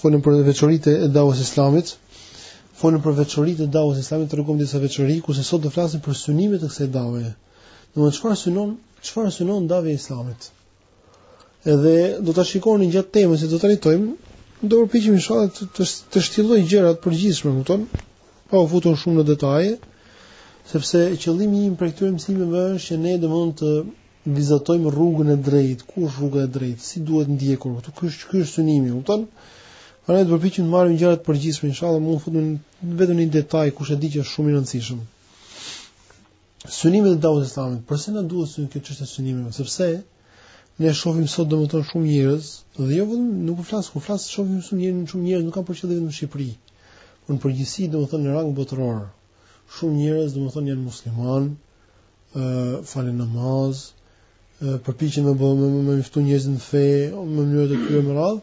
folëm për veçoritë e dawës islamit, folëm për veçoritë e dawës islamit, treguam disa veçori, kurse sot do flasim për synimet e kësaj dawe. Domethënë çfarë synon, çfarë synon dawi islamit? Edhe do ta shikoni gjatë temës që do të trajtojmë, do të përpiqemi inshallah të të, të shtjelloj gjëra të përgjithshme, kupton? Pa u futur shumë në detaje, sepse qëllimi im prej këtyre mësimeve është që ne domethënë të vizatojmë rrugën e drejtë, ku është rruga e drejtë, si duhet ndjekur. Këtu ky është ky është synimi, u kupton? Pra ne do të përpiqemi të marrim gjërat e përgjithshme, inshallah mund të futem vetëm në një detaj kush e di që është shumë i rëndësishëm. Synimet e dawës Islamit, përse na duhet syn kjo çështje e synimeve? Sepse ne shohim sot domethënë shumë njerëz, dhe jo vetëm nuk u flas, kur flas shohim shumë njerëz, shumë njerëz nuk kam për qëllim vetëm në Shqipëri. Por në përgjithësi domethënë në rang botëror. Shumë njerëz domethënë janë muslimanë, ë falin namaz, ë përpiqen të bëjnë me me ftu njerëz në fe, në mënyrë të tyre me radhë,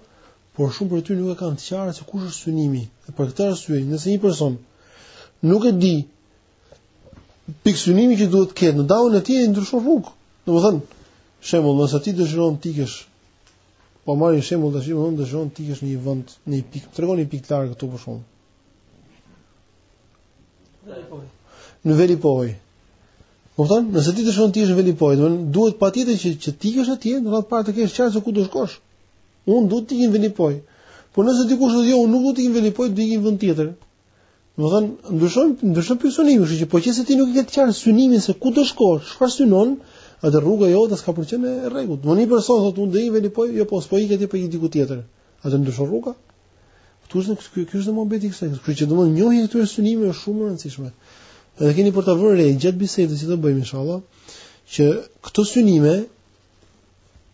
por shumë prej tyre nuk e kanë të qartë se kush është synimi. Dhe për këtë arsye, nëse një person nuk e di pikësynimin që duhet të ketë në dawën e tij, ndryshon rrugë. Domethënë, shembull, nëse ti dëshiron të ikësh po marrim shembull tash, unë dëshiron të ikësh në një vend, në një pikë, tregoni një pikë larg këtu për shkakun. Në Velipojë. Kupton? Nëse ti dëshiron të ikësh në Velipojë, do duhet patjetër që që ti ikësh atje, do së pari të kesh qartë se ku do shkosh. Unë do të iki në Velipojë. Por nëse dikush thotë jo, unë nuk do të iki në Velipojë, do të iki në vend tjetër. Domethënë, ndryshon, ndryshon pikësynimi, kështu që po qëse ti nuk e ke të qartë synimin se ku do shkosh, çfarë synon, atë rruga jote s'ka për qenë e rregullt. Do një person thotë unë do iki Velipojë, jo po, s'po iki atje po iki diku tjetër. Atë ndryshon rruga. Këtu është ky ky është muhabeti kësaj. Kështu që domethënë njohja e këtyre synimeve është shumë e rëndësishme. Edhe keni për ta vënë re gjatë bisedës që do bëjmë inshallah, që këto synime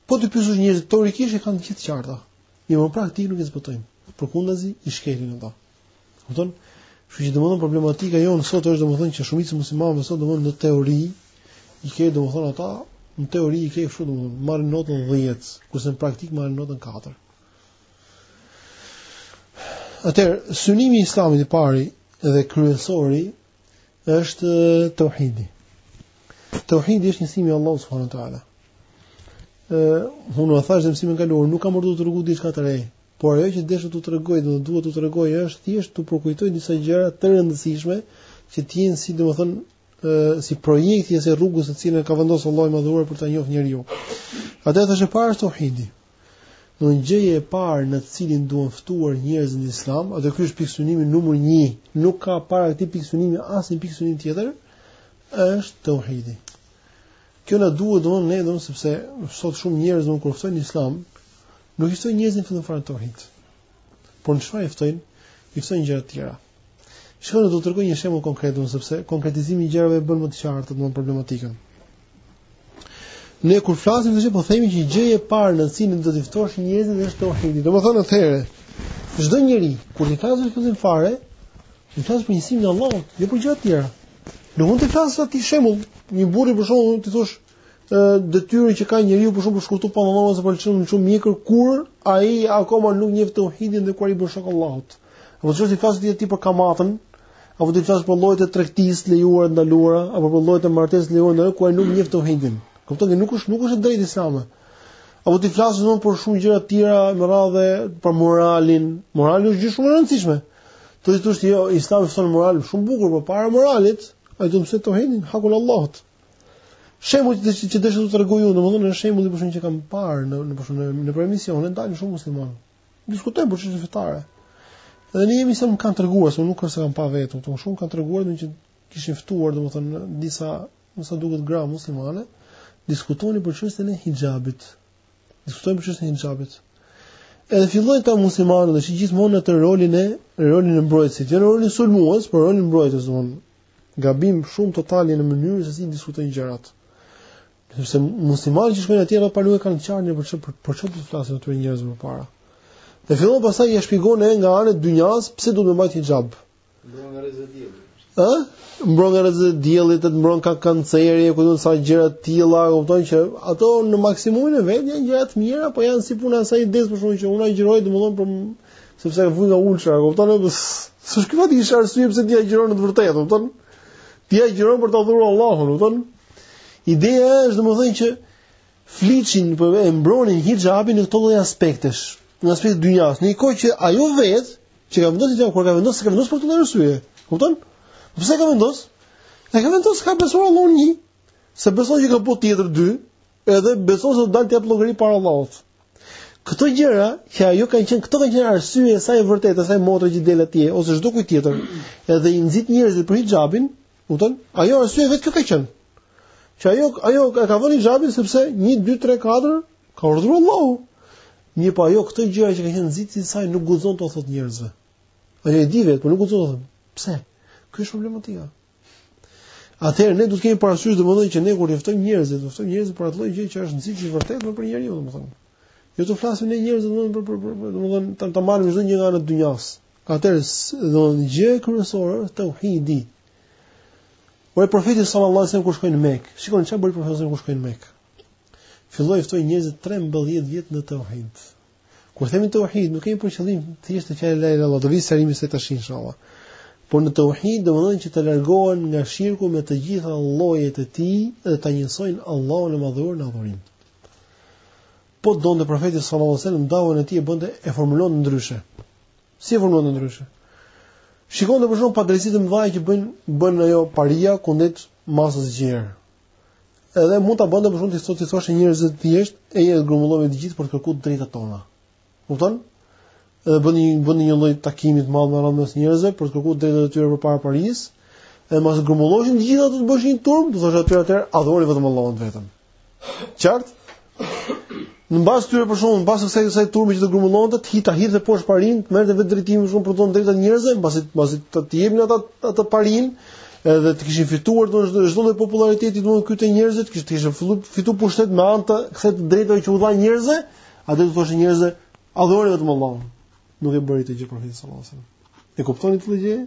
po të pyesësh njerëz teorikisht e kanë gjithë qarta. Jo, në praktikë nuk e zbatojnë. Përkundrazi i shkelin ata. Kupton? Kështu që domethënë problematika jonë sot është domethënë që shumica e muslimanëve sot domethënë në teori i ke domethënë ata në teori i ke kështu domethënë marrin notën 10, kurse në praktikë marrin notën 4. Atëherë, synimi i Islamit i pari dhe kryesori është tauhidi. Tauhidi është njësimi i Allahut subhanahu wa taala. Ëh, unë u thashë mësimin e kaluar, nuk kam ardhur të tregoj diçka të re, por ajo që desha të tregoj dhe duhet të tregoj është thjesht të përkujtoj disa gjëra të rëndësishme që të jenë si domethënë ëh si projekti ose rrugës të cilën ka vendosur Allahu i Madhëruar për ta njohur njeriu. Atë është e para tauhidi. Domethënë gjëja e parë në të cilën duhen ftuar njerëzit në Islam, atë ky është pikësynimi numër 1. Nuk ka para këtij pikësynimi asnjë pikësynim tjetër, është tauhidi. Kjo na duhet domethënë ne domethënë sepse sot shumë njerëz domethënë kur ftojnë Islam, nuk i ftojnë njerëzit në fillim fare në tauhid. Por në çfarë i ftojnë? I ftojnë gjëra të tjera. Shkon do të tregoj një shembull konkret, unë sepse konkretizimi i gjërave bën më të qartë domethënë problematikën. Ne kur flasim tash po themi që gjëja e parë në të cilën do t'i ftosh njerëzit është tauhidi. Domethënë atëherë çdo njeri kur i flet që fillim fare, t'i flasë për njësimin e Allahut, jo për gjëra të tjera. Nuk mund t'i flasë atij shembull, një burri për shembull t'i thuash detyrën që ka njeriu për shembull për të shkurtuar pantallonat ose për të lëshuar mjekër kur ai akoma nuk njeh tauhidin dhe kur i bën shok Allahut. Apo t'i flasësh ti atij për kamatën, apo t'i flasësh për llojet e tregtisë lejuara të ndaluara, apo për llojet e martesës të lejuara ndaluara kur ai nuk njeh tauhidin. Kupton që nuk është nuk është e drejtë islame. Apo t'i flasësh për shembull gjëra të tjera me radhë për moralin. Morali është gjë shumë e rëndësishme. Të thotë jo, Islami mëson moral shumë bukur, por para moralit, ai do të mësojë tauhidin, hakun e Allahut. Shembulli që që desha të tregoj unë, domethënë është shembulli për shembull që kam parë në në për shembull nëpër emisione dalin shumë muslimanë. Diskutojnë për çështje fetare. Dhe në emision më kanë treguar se nuk është se kam pa vetë, por më kanë treguar domethënë që kishin ftuar domethënë disa, me sa duket gra muslimane, diskutonin për çështjen e hijabit. Diskutojnë për çështjen e hijabit. Edhe fillojnë këta muslimanët dhe gjithmonë atë rolin e rolin e mbrojtësit, jo rolin e sulmuesit, por rolin e mbrojtësit domethënë gabim shumë total në mënyrën se si diskutojnë gjërat. Sepse muslimanët që shkojnë atje apo nuk e kanë qartë për çfarë për çfarë do t'u flasin atyre njerëzve më parë. Dhe fillon pastaj ia shpjegon edhe nga ana e dynjas pse duhet të mbajë hijab. Mbron nga rrezet dielli. Ë? Mbron nga rrezet e diellit, të mbron nga kanceri, apo thonë ca gjëra të tilla, kupton që ato në maksimumin e vet janë gjëra të mira, po janë si puna e asaj tezës për shembull që unë agjëroj domethënë për Sepse vuaj nga ulçera, e kupton? S'është kjo arsyeja pse ti agjëron në të vërtetë, kupton? Ti agjëron për të adhuruar Allahun, kupton? Ideja është domethënë që flisnin për po e mbronin hijabin në këto lloj aspektesh, në aspektin e dynjas, në një kohë që ajo vetë që ka vendosur që kur ka vendosur s'e ka vendosur për këto lloj arsye, kupton? Po pse e ka vendosur? E ka vendosur se ka besuar Allahun një, se beson që ka botë tjetër dy, Edhe beson se do dalë të jap llogari para Allahut. Këto gjëra që ajo kanë qenë, këto kanë qenë arsyeja e saj e vërtetë, asaj motre që del atje ose çdo kujt tjetër, edhe i nxit njerëzit për hijabin, kupton? Ajo arsyeja e vet kjo ka qenë. Që ajo ajo ka, ka vënë hijabin sepse 1 2 3 4 ka urdhëruar Allahu. Mirëpo ajo këto gjëra që kanë qenë nxitësi i saj nuk guxon t'ua thotë njerëzve. Ajo e di vetë, por nuk guxon të thotë. Pse? Kjo është problematika. Atëherë ne duhet të kemi parasysh domethënë që ne kur i ftojmë njerëzit, do ftojmë njerëzit për atë lloj gjë që është nxitë i vërtetë më për njeriun domethënë. Jo të flasim ne njerëzve domethënë për për për domethënë ta ta marrim çdo gjë nga ana e dynjas. Atëherë domethënë gjëja kryesore është tauhidi. Por profeti sallallahu alajhi wasallam kur shkoi në Mekë, shikoni çfarë bëri profeti kur shkoi në Mekë. Filloi ftoi njerëzit 13 vjet në tauhid. Kur themi tauhid, nuk kemi për qëllim thjesht të thonë la ilaha illallah, do vi sqarimi i saj tash inshallah. Por në tauhid domethënë që të largohen nga shirku me të gjitha llojet e tij dhe ta njësojnë Allahun e Madhëruar në adhurim. Po donte profeti sallallahu alajhi wasallam dawën e tij e bënte e formulon ndryshe. Si e formulon ndryshe? Shikonte për shembull padrejtësitë e mëdha që bën bën ajo paria kundrejt masës së gjerë. Edhe mund ta bënte për shembull t'i thoshte njerëzve të thjeshtë ej grumullohemi të gjithë për të kërku të drejtat tona. Kupton? Edhe bënte një bënte një lloj takimi të madh me radhë mes njerëzve për të kërku të drejtat e tyre përpara parisë. Edhe mbasi grumulloheshin të gjithë ata të bëheshin një turmë, do thoshte aty atëherë adhuroni vetëm Allahun vetëm. Qartë? Në mbas tyre për shembull, mbas kësaj kësaj turme që të grumullonte, të hi ta hidhte poshtë parinë, merrte vetë drejtimin për shembull për t'u dhënë të drejtat njerëzve, mbasi mbasi të të jepnin ata atë parinë, edhe të kishin fituar domethënë çdo lloj populariteti domethënë këtu te njerëzve, të kishin kishin fillu fitu pushtet me anë të këtyre të drejtave që u dha njerëzve, atëherë do t'u thoshin njerëzve, adhuroni vetëm Allahun. Nuk e bëri këtë gjë profeti sallallahu alaihi wasallam. E kuptoni këtë gjë?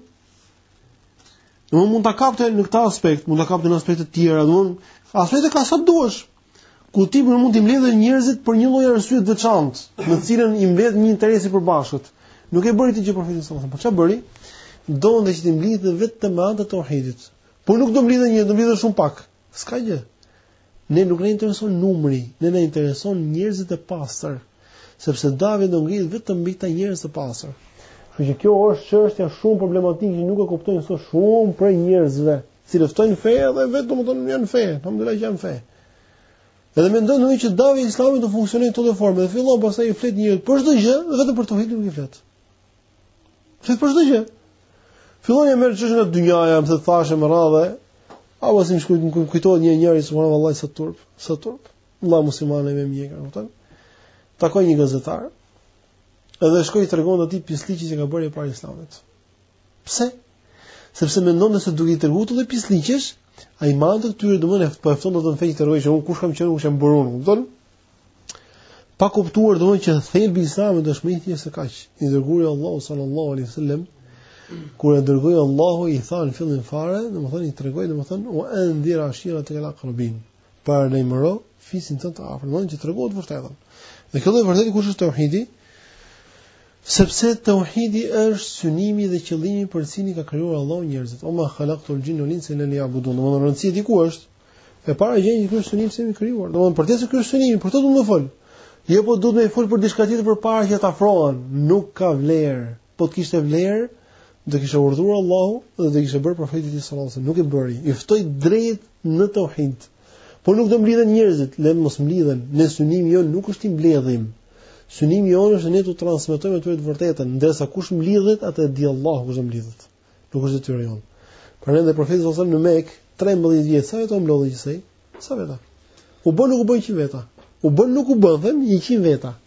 Domethënë mund ta kapte në këtë aspekt, mund ta kapte në aspekte të tjera, domethënë aspekte ka sa duash, ku ti mund t'i mbledhësh njerëzit për një lloj arsye të veçantë, në të cilën i mbledh një interes i përbashkët. Nuk e bëri këtë gjë profeti sallallahu alajhi wasallam. Po çfarë bëri? Donte që t'i mblidhte vetëm me anë të tauhidit. Po nuk do mblidhen, do mblidhen shumë pak. S'ka gjë. Ne nuk na intereson numri, ne na intereson njerëzit e pastër, sepse daveti do ngrihet vetëm mbi këta njerëz të pastër. Kështu që kjo është çështja shumë problematike që nuk e kuptojnë sot shumë prej njerëzve. Cilët ftojnë në fe dhe vetë domethënë janë në fe, alhamdulillah që janë në fe. Edhe mendon domethënë që daveti islam do funksionojë në çdo formë, dhe fillon pastaj i flet njeriut për çdo gjë, vetëm për tauhidin nuk i flet. Flet për çdo gjë. Fillon ja merr çështjen te dynjaja, më thotë thashë më radhë. A vazhdim po shkruaj më kujtohet një njeri subhanallahu vallai sa turp, sa turp. Vëlla musliman me mjekër, e kupton? Takoi një gazetar. Edhe shkoi t'i tregonte atij pislliqet që ka bërë para islamit. Pse? Sepse mendonte se duke i treguar të dhe pislliqesh, ai me anë të këtyre domethënë po e fton atë në fe, t'i tregojë që un kush kam qenë, kush jam bërë unë, kupton? Pa kuptuar domethënë që thelbi i Islamit është më i thjeshtë se kaq. I dërguari i Allahut sallallahu alaihi wasallam kur e dërgoi Allahu i tha në fillim fare, domethënë i tregoi domethënë wa andhir ashirataka al aqrabin. Paralajmëro fisin tënd të afërt, domthonjë që tregon të vërtetën. Dhe kjo lloj vërtetë kush është tauhidi? Sepse tauhidi është synimi dhe qëllimi për cilin ka krijuar Allahu njerëzit. O ma khalaqtul jinna wal insa illa liya'budun. Domthonjë rëndësi diku është. E para gjë që është synimi pse jemi krijuar. Domthonjë përderisa ky synim, për të duhet me fol. Jo po duhet me fol për diçka tjetër përpara që ta afrohen. Nuk ka vlerë. Po të kishte vlerë, do kishte urdhëruar Allahu dhe do kishte bërë profeti sallallahu alajhi wasallam. Nuk e bëri. I ftoi drejt në tauhid. Po nuk do mblidhen njerëzit, le mos mblidhen. Ne synimi jon nuk është i mbledhim. Synimi jon është ne të transmetojmë atë të vërtetën, ndërsa kush mblidhet, atë di Allahu kush mblidhet. Nuk është detyrë jon. Por edhe profeti sallallahu alajhi wasallam në Mekë 13 vjet sa vetë mblodhi gjithsej. Sa vetë. U bën nuk u bën 100 veta. U bën nuk u bën, them 100 veta.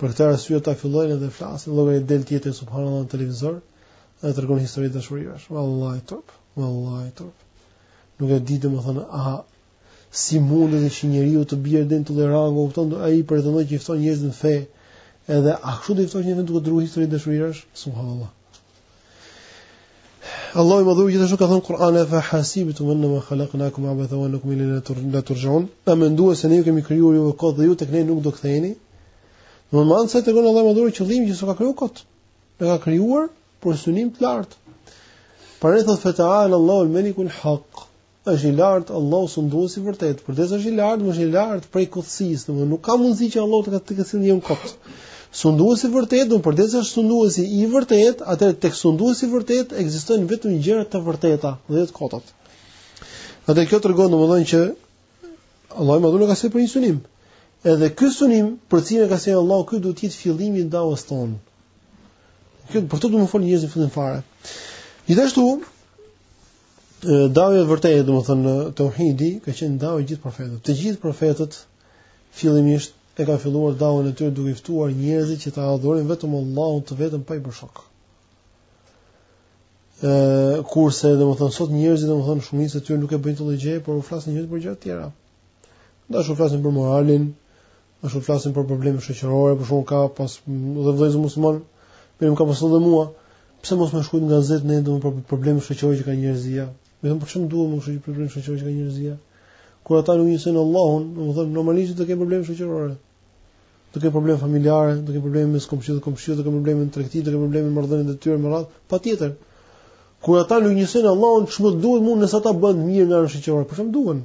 Për këtë arsye ata fillojnë dhe flasin llogarit del tjetër subhanallahu në televizor dhe tregon histori dashurie. Wallahi turp, wallahi turp. Nuk e di domethënë a si mundet që njeriu të bjerë deri në atë rangu, kupton ai pretendon që i fton njerëz në fe, edhe a kështu do i fton njerëz duke tregu histori dashurie? Subhanallahu. Allahu i madhëruar gjithashtu ka thënë Kur'an a fa hasibtum annama khalaqnakum abatha wa annakum ilayna la turja'un. A menduat se ne ju kemi krijuar ju kot dhe ju tek ne nuk do ktheheni? Në moment se tregon Allahu i madhëruar qëllimin që s'na ka krijuar kot. Na ka krijuar për synim të lartë. Pranaj thotë feta'al Allahu al-Malikul Haq. është i lartë Allahu sundues i vërtet, përderisa është i lartë, është i lartë prej kotësisë, domethënë nuk ka mundësi që Allahu t'i ketë krijuar njerëzit kot. Sundues i vërtet, do përderisa është sundues i vërtet, atëherë tek sunduesi i vërtet ekzistojnë vetëm gjëra të vërteta, jo të kotat. Atëherë kjo tregon domethënë që Allahu i madhëruar na ka sjellë për një synim. Edhe ky synim, për cilin na ka sjellë Allahu, ky duhet të jetë fillimi i dawës tonë. Kjo për të duhet me u fol njerëzve fillim fare. Gjithashtu, Daveja e vërtetë, domethënë tauhidi ka qenë daveja e gjithë profetëve. Të gjithë profetët fillimisht e kanë filluar dawën e tyre duke i ftuar njerëzit që ta adhurojnë vetëm Allahun të vetëm pa i bërë shok. Ë kurse domethënë sot njerëzit domethënë shumica e tyre nuk e bëjnë këtë gjë, por u flasin njerëzve për gjëra të tjera. Dhe u flasin për moralin, Dhe u flasin për probleme shoqërore, për shembull ka pas dhe vëllezër musliman, më kanë pyetur dhe mua. Pse mos me shkruajt në gazetë ne domethënë për probleme shoqërore që ka njerëzia? U them për çfarë duhet me shkruajt për probleme shoqërore që ka njerëzia? Kur ata nuk njësojnë Allahun, domethënë normalisht do të kenë probleme shoqërore. Do të kenë probleme familjare, do të kenë probleme mes komshive dhe komshive, do të kenë probleme në tregti, do të kenë probleme me marrëdhëniet e tyre e me radhë, patjetër. Kur ata nuk njësojnë Allahun, ç'më duhet mua nëse ata bëhen mirë nga ana shoqërore? Për çfarë duhen?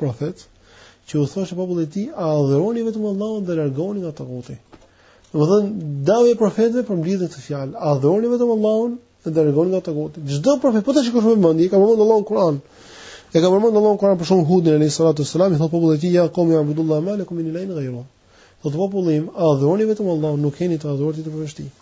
profet që u thoshte popullit të tij, adhuroni vetëm Allahun dhe largohuni nga taguti. Domethënë, davja e profetëve përmblidhet te fjalët, adhuroni vetëm Allahun dhe largohuni nga taguti. Çdo profet, po të shikosh me vëmendje, ka përmendur Allahu në Kur'an. E ka përmendur Allahu në Kur'an për shembull Hudin alayhi salatu wasalam, i thotë popullit të tij, ja komi abudullah ma lakum min ilahin ghayru. Thotë populli im, adhuroni vetëm Allahun, nuk keni të adhuruar tjetër përveç tij.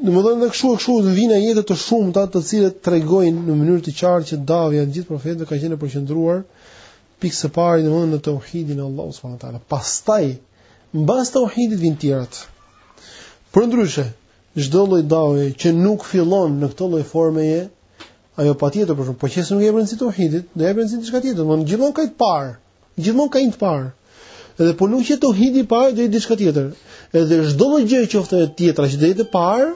Domethënë dhe këshu e këshu dhe vijnë ajetet të shumta të cilat tregojnë në mënyrë të qartë që davja e gjithë profetëve ka qenë përqendruar pikë së pari domethënë në teuhidin e Allahut s.w.t. Pastaj, mbas teuhidit vijnë tjerat. Përndryshe, çdo lloj davje që nuk fillon në këtë lloj forme, ajo patjetër për shembull, po qe se nuk i jep rëndësi teuhidit, do i jep rëndësi diçka tjetër, domethënë gjithmonë ka një të parë, Gjithmonë ka një të parë. Edhe po nuk qe teuhidi i pari do jetë diçka tjetër. Edhe çdo lloj gjëje qoftë tjetra që do jetë e parë,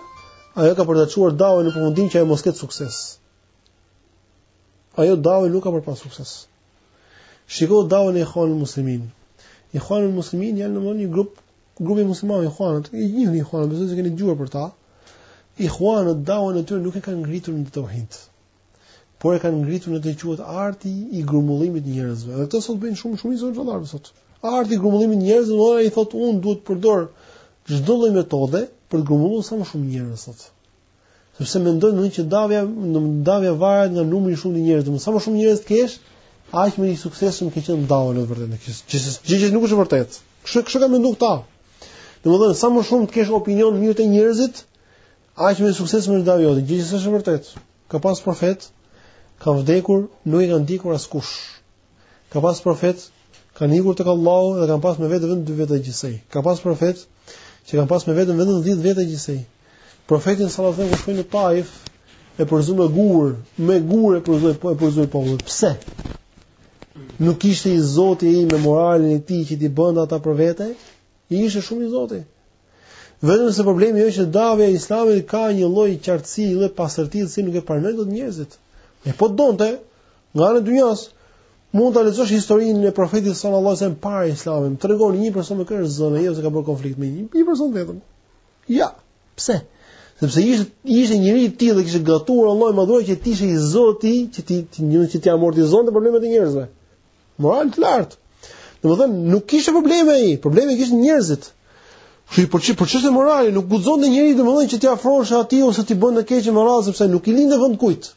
ajo ka për të çuar dawën në përfundim që ajo të mos ketë sukses. Ajo dawë nuk ka për pas sukses. Shiko dawën e Ihuanul muslimin. Ihuanul muslimin janë domethënë një grup grupi musliman ihuanët, i njihni ihuanët, besoj se keni dëgjuar për ta. Ihuanët dawën e tyre nuk e kanë ngritur në tauhid. por e kanë ngritur në atë që quhet arti i grumbullimit të njerëzve. Dhe këtë sot bëjnë shumë shumë hoxhallarë sot. Arti i grumbullimit të njerëzve, pra ai thotë unë duhet të përdor çdo lloj metode për të grumbulluar sa më shumë njerëz sot. Sepse mendojnë domethënë që davja davja varet nga numri i shumtë i njerëzve. Sa më shumë njerëz të kesh, aq më i suksesshëm ke qenë në davë në vërtetë. Gjë që nuk është e vërtetë. Kështu kështu kanë menduar këta. Domethënë sa më shumë të kesh opinion mirë te njerëzit, Aq më e suksesshme davja jote, gjë që s'është e vërtetë. Ka pas profet, ka vdekur, nuk e ka ndjekur askush. Ka pas profet, kanë ikur tek Allahu dhe kanë pas me vete vetëm dy veta gjithsej. Ka pas profet që kanë pas me vete vetëm 10 veta gjithsej. Profetin sallallahu alajhi wasallam kur shkoi në Taif e përzunë me gurë, me gurë e përzoi po e përzoi populli. Pse? Nuk ishte i zoti ai me moralin e tij që t'i bënte ata për vete, ai ishte shumë i zoti. Vetëm se problemi është që davja e Islamit ka një lloj qartësie dhe pastërtie që nuk e pranojnë dot njerëzit. Se po donte nga ana e dynjas mund ta lexosh historinë e profetit sallallahu alajhi wasallam para Islamit. Trego një person me ka zënë, ose ka bërë konflikt me një, një person vetëm. Ja, pse? Sepse ishte ishte njeri i tillë që e kishte gatuar Allahu më dhuaj që të ishte i zoti, që t'i t'i domethënë që t'i amortizonte problemet e njerëzve. Moral të lartë. Domethënë nuk kishte probleme ai, probleme kishin njerëzit. Kështu që për çfarë për çështën morale nuk guxonte njeri domethënë që t'i afrohej atij ose t'i bënte të keqe morale sepse nuk i linte vend kujt.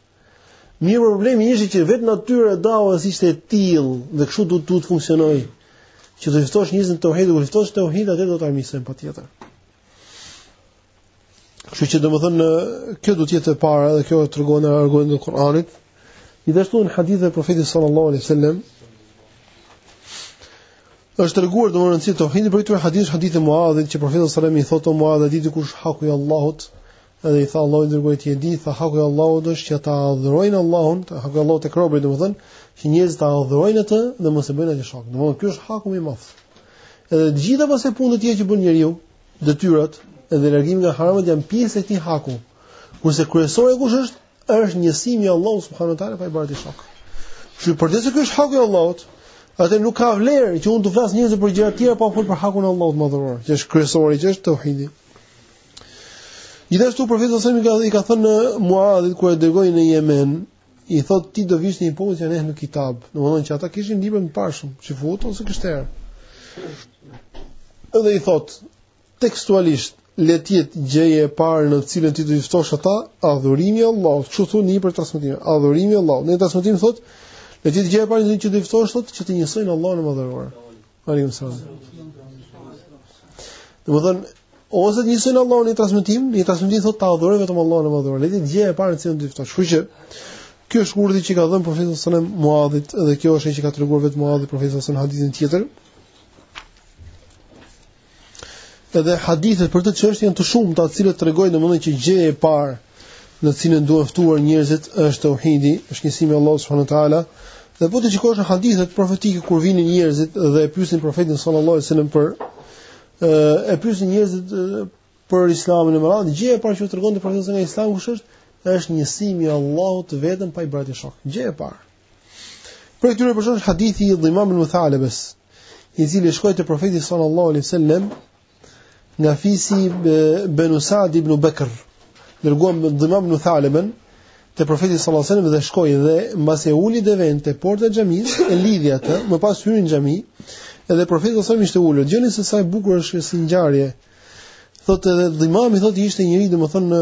Mirëpo problemi ishte që vetë natyra e davës ishte e tillë dhe kështu duhet të funksionojë. Që të ftosh njerëzit në tauhid, kur fton në tauhid ata do të armiqësojnë patjetër. Kështu që domethënë kjo do të jetë e para dhe kjo tregon argumentin e Kur'anit. Gjithashtu në hadithet e Profetit sallallahu alaihi wasallam është treguar domethënë rëndësia e teuhidit prej këto hadithe, hadithi i Muadhit që Profeti sallallahu alaihi wasallam i thotë Muadhit a e di ti kush është haku i Allahut, edhe i tha Allahu, i dërguari i tij e di, tha haku i Allahut është që ta adhurojnë Allahun, tha haku i Allahut tek robërit domethënë, që njerëzit ta adhurojnë atë dhe mos i bëjnë atij shok. Domethënë ky është haku më i madh. Edhe të gjitha pastaj punët e tjera që bën njeriu, Detyrat dhe largimi nga haramat janë pjesë e këtij haku. Kurse kryesori kush është? Është njësimi i Allahut subhanuhu teala pa i bërë atij shok. Kështu përderisa ky është haku i Allahut, atëherë nuk ka vlerë që unë t'u flas njerëzve për gjëra të tjera pa fol për hakun e Allahut të madhëruar, që është kryesori, që është tauhidi. Gjithashtu profeti sallallahu alajhi wasallam i ka thënë Muadhit kur e dërgoi në Jemen, i thot ti do vish në një popull që janë ehlu kitab, domethënë që ata kishin libra të mëparshëm, çifut ose të krishterë. Edhe i thot tekstualisht le të jetë gjëja e parë në të cilën ti do t'i ftosh ata, adhurimi i Allahut. Kështu thotë në një transmetim, adhurimi i Allahut. Në transmetim thot le të jetë gjëja e parë që do t'i ftosh ata që ta njësojnë Allahun e madhëruar. Alejkum selam. Domethënë ose ta njësojnë Allahun në një transmetim, në një transmetim thotë ta adhurojnë vetëm Allahun e madhëruar. Le të jetë gjëja e parë në të cilën do t'i ftosh. Kështu që, ky është urdhri që ka dhënë profeti salallahu alejhi selem Muadhit, dhe kjo është ajo që i ka treguar vetë Muadhit profeti salallahu alejhi selem në hadithin tjetër. Edhe hadithet për këtë çështje janë të shumta, të cilët tregojnë domethënë që gjëja e parë në të cilën duhen ftuar njerëzit është tauhidi, është njësimi i Allahut subhanahu wa taala. Dhe po të shikosh në hadithet profetike kur vinin njerëzit dhe e pyesnin profetin sallallahu alajhi wasallam për, e pyesnin njerëzit për islamin e me radhë, gjëja e parë që u tregonte profeti nga islami kush është? Është njësimi i Allahut të vetëm pa i bërë shok. Gjëja e parë. Prej këtyre për shembull hadithi i Dhimam ibn Thalabes, i cili shkoi te profeti sallallahu alaihi wasallam nga fisi Banu Sa'd ibn Bakr. Dërguan Dhimam ibn Thalaben te profeti sallallahu alaihi wasallam dhe shkoi dhe mbasi e uli devenë te porta e xhamisë e lidhi atë, më pas hyri në xhami. Edhe profeti sallallahu alaihi wasallam ishte ulur. Shiheni se sa e bukur është si ngjarje. Thotë edhe Dhimami thotë ishte njeri domethënë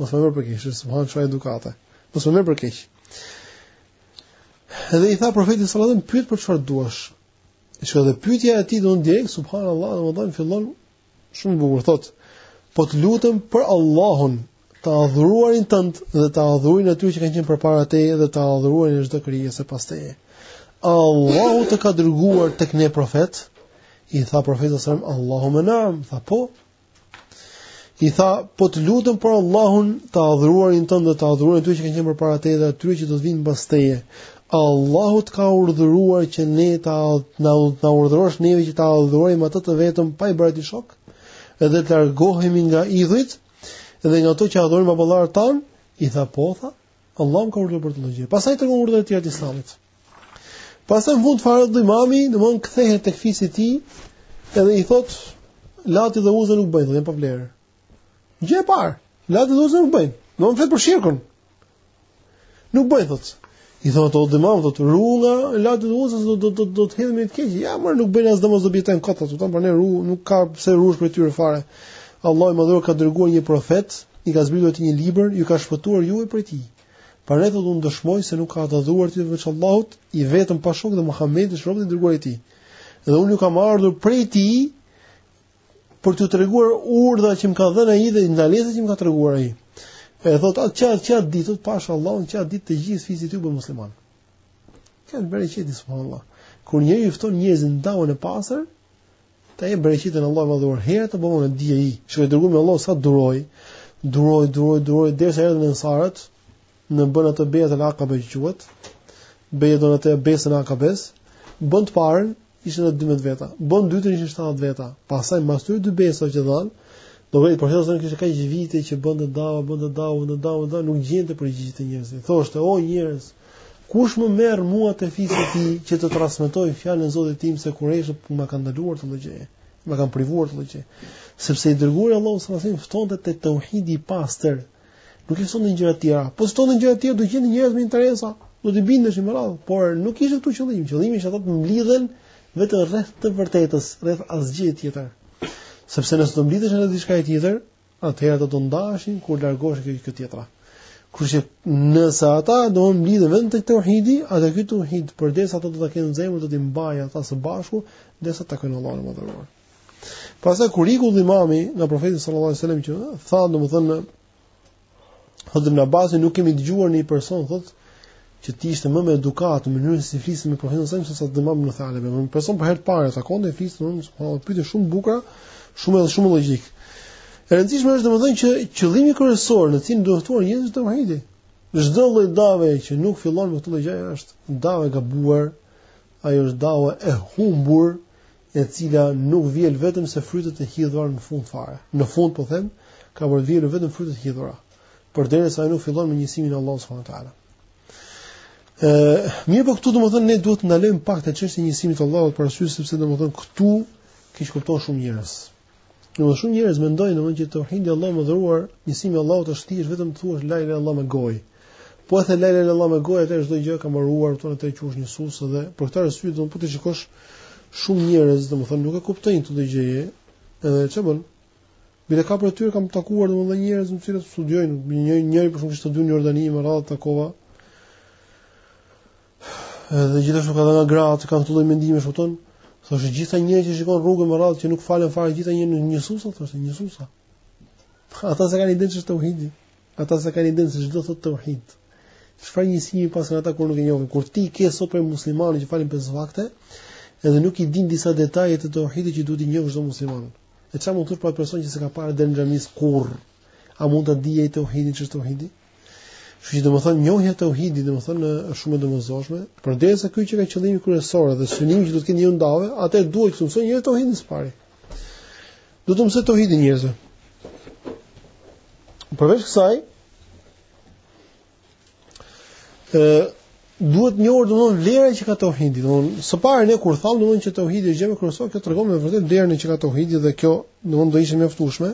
Mos më merr për keq, subhan çfarë edukate. Mos më merr për keq. Edhe i tha profeti sallallahu alajhi wasallam, pyet për çfarë të duash. Që edhe pyetja e tij domethënë, subhanallahu, domethënë fillon shumë bukur thot. Po të lutem për Allahun, të adhuruarin tënd dhe të adhuruarin e atyre që kanë qenë përpara teje dhe të adhuruarin e çdo krijesë pas teje. Allahu të ka dërguar tek ne profet? I tha profeti sallallahu alajhi wasallam, Allahumme neam, tha po, I tha, po të lutem për Allahun të adhuruarin tënd dhe të adhuruarin e atyre që kanë qenë përpara teje dhe atyre që do të vijnë pas teje. Allahu të ka urdhëruar që ne të na na urdhërosh neve që ta adhurojmë atë të vetëm pa i bërë atij shok, edhe të largohemi nga idhujt dhe nga ato që adhurojnë baballarët tanë, i tha po tha, Allahu më ka urdhëruar për këtë lloj gjëje. Pastaj tregon urdhrat e tjera të Islamit. Pastaj në fund fare Dhimami, domthon kthehet tek fisi i tij, edhe i thot Lati dhe Uza nuk bëjnë, janë pa vlerë. Gjëja e parë, Lati dhe Uza nuk bëjnë. Domthon flet për shirkun. Nuk bëjnë thot. I thot o Dhimam thot, "Ruju nga Lati dhe Uza do do do do të hedhin të keqe." Jo more nuk bëjnë as dëm as dobi thot janë kot ato, thot prandaj ru, nuk ka pse ruhesh për tyre fare. Allahu i Madhëruar ka dërguar një profet, i ka zbritur atij një libër, ju ka shpëtuar juve prej tij. Prandaj thotë unë dëshmoj se nuk ka të adhuruar tjetër veç Allahut, i vetëm pa shok dhe Muhamedi është robi e i dërguari i tij. Dhe unë ju kam ardhur prej tij për t'ju treguar urdhrat që më ka dhënë ai dhe ndalesat që më ka treguar ai. E thotë atë, që atë, që atë ditë pasha Allahun që atë ditë i gjithë fisi i tij u bën musliman. Ky është bereqeti subhanallahu. Kur njeriu i fton njerëzit në dawën e pastër, Ta jep bereqetin Allahu i Madhëruar, herët a vonë e dhije i, që me dërguari i Allahut sa duroi, duroi, duroi, duroi, derisa erdhën ensarët, dhe bënë atë bejatul Akabe që quhet, beja domethënë besën e Akabes, bënë të parën, ishin 12 veta, bënë të dytën 7 veta, pastaj mas dy besave që dhanë, do vëjtë për hëzën kishte kaq vite që bënte dava, bënte dava, bënte dava, nuk gjente përgjigje te njerëzit. Thoshte, o njerëz, Kush më merr mua te fisi i tij që të transmetoj fjalën e Zotit tim se kurejshët më kanë ndaluar këtë lloj gjëje. Më kanë privuar këtë lloj gjëje. Sepse i dërguari i Allahut sallallahu alaihi wasallam ftonte te tauhidi i pastër. Nuk i ftonte në gjëra të tjera. Po t'i ftonte në gjëra të tjera do gjente njerëz me interesa, do të bindeshin me radhë, por nuk ishte këtu qëllimi. Qëllimi ishte ata të mblidhen vetëm rreth të vërtetës, rreth asgjë tjetër. Sepse nëse do mblidheshin në diçka tjetër, Atëherë do të ndaheshin kur largohej kjo kjo tjetra. Kurse nëse ata do të mblidhen vetëm tek tauhidi, atëherë ky tauhid përderisa ata do ta kenë në zemër do t'i mbajë ata së bashku, derisa ta takojnë Allahun e madhëruar. Pastaj kur iku Dhimami nga profeti sallallahu alajhi wasallam që tha domethënë thotë Ibn Abasi nuk kemi dëgjuar një person thot që të ishte më me edukatë në mënyrën se si fliste me profetin sesa Dhimam ibn Thalebe. Një person për herë të parë e takonte, fliste unë po pyetje shumë të bukura, shumë edhe shumë logjike. E rëndësishme është domethënë që qëllimi kryesor në të cilin duhet ftuar njerëzit është tauhidi. Çdo lloj dave që nuk fillon me këtë lloj gjëje është dave e gabuar, ajo është dave e humbur e cila nuk vjel vetëm se frytet e hidhura në fund fare. Në fund po them, ka për të vjelur vetëm frytet e hidhura. përderisa ai nuk fillon me njësimin e Allahut subhanahu wa taala. Ë, mirë po këtu domethënë ne duhet të ndalojmë pak te çështja e njësimit të Allahut për arsye sepse domethënë këtu keqkuptojnë shumë njerëz. Domethënë shumë njerëz mendojnë domethënë që tauhidi Allahut madhëruar, njësimi i Allahut është thjesht vetëm të thuash la ilaha illallah me gojë. Po e the la ilaha illallah me gojë atëherë çdo gjë ka mbaruar këtu atëherë është njësues dhe për këtë arsye domethënë po t'i shikosh shumë njerëz domethënë nuk e kuptojnë këtë gjë. Edhe çfarë bën? Madje ka prej atyre kam takuar domethënë njerëz me të cilët studiojnë, një njëri për shembull që studion në Jordani me radhë takova. Edhe gjithashtu ka edhe nga gratë që kanë këto lloj mendime çfarë thonë. Thoshte gjithë ata njerëz që shikon rrugëve me radhë që nuk falen fare gjithë ata njerëz janë njësuesa, thoshte njësuesa. Ata s'e kanë idenë ç'është tauhidi. Ata s'e kanë idenë se ç'do thotë tauhid. Çfarë njësimi pret nga ata kur nuk e njohin. Kur ti ke sot prej muslimanëve që falin pesë vakte, edhe nuk i din disa detaje të tauhidit që duhet t'i njohë çdo musliman. E çfarë mund të thuash për atë person që s'e ka parë derën e xhamisë kurr? A mund ta dijë tauhidin ç'është tauhidi? Kështu që domethënë njohja e tauhidit domethënë është shumë e domosdoshme, përderisa ky qenka qëllimi kryesor dhe synimi që do të ketë njeriu në dave, atëherë duhet të mësojë njerëzit tauhidin së pari. Do t'u mësojë tauhidin njerëzve. Përveç kësaj, ë duhet njohur domthon vlera që ka tauhidi domthon së pari ne kur thamë domthon që tauhidi është gjëja më kryesore kjo tregon me të vërtetë vlerën që ka tauhidi dhe kjo domthon do ishte e mjaftueshme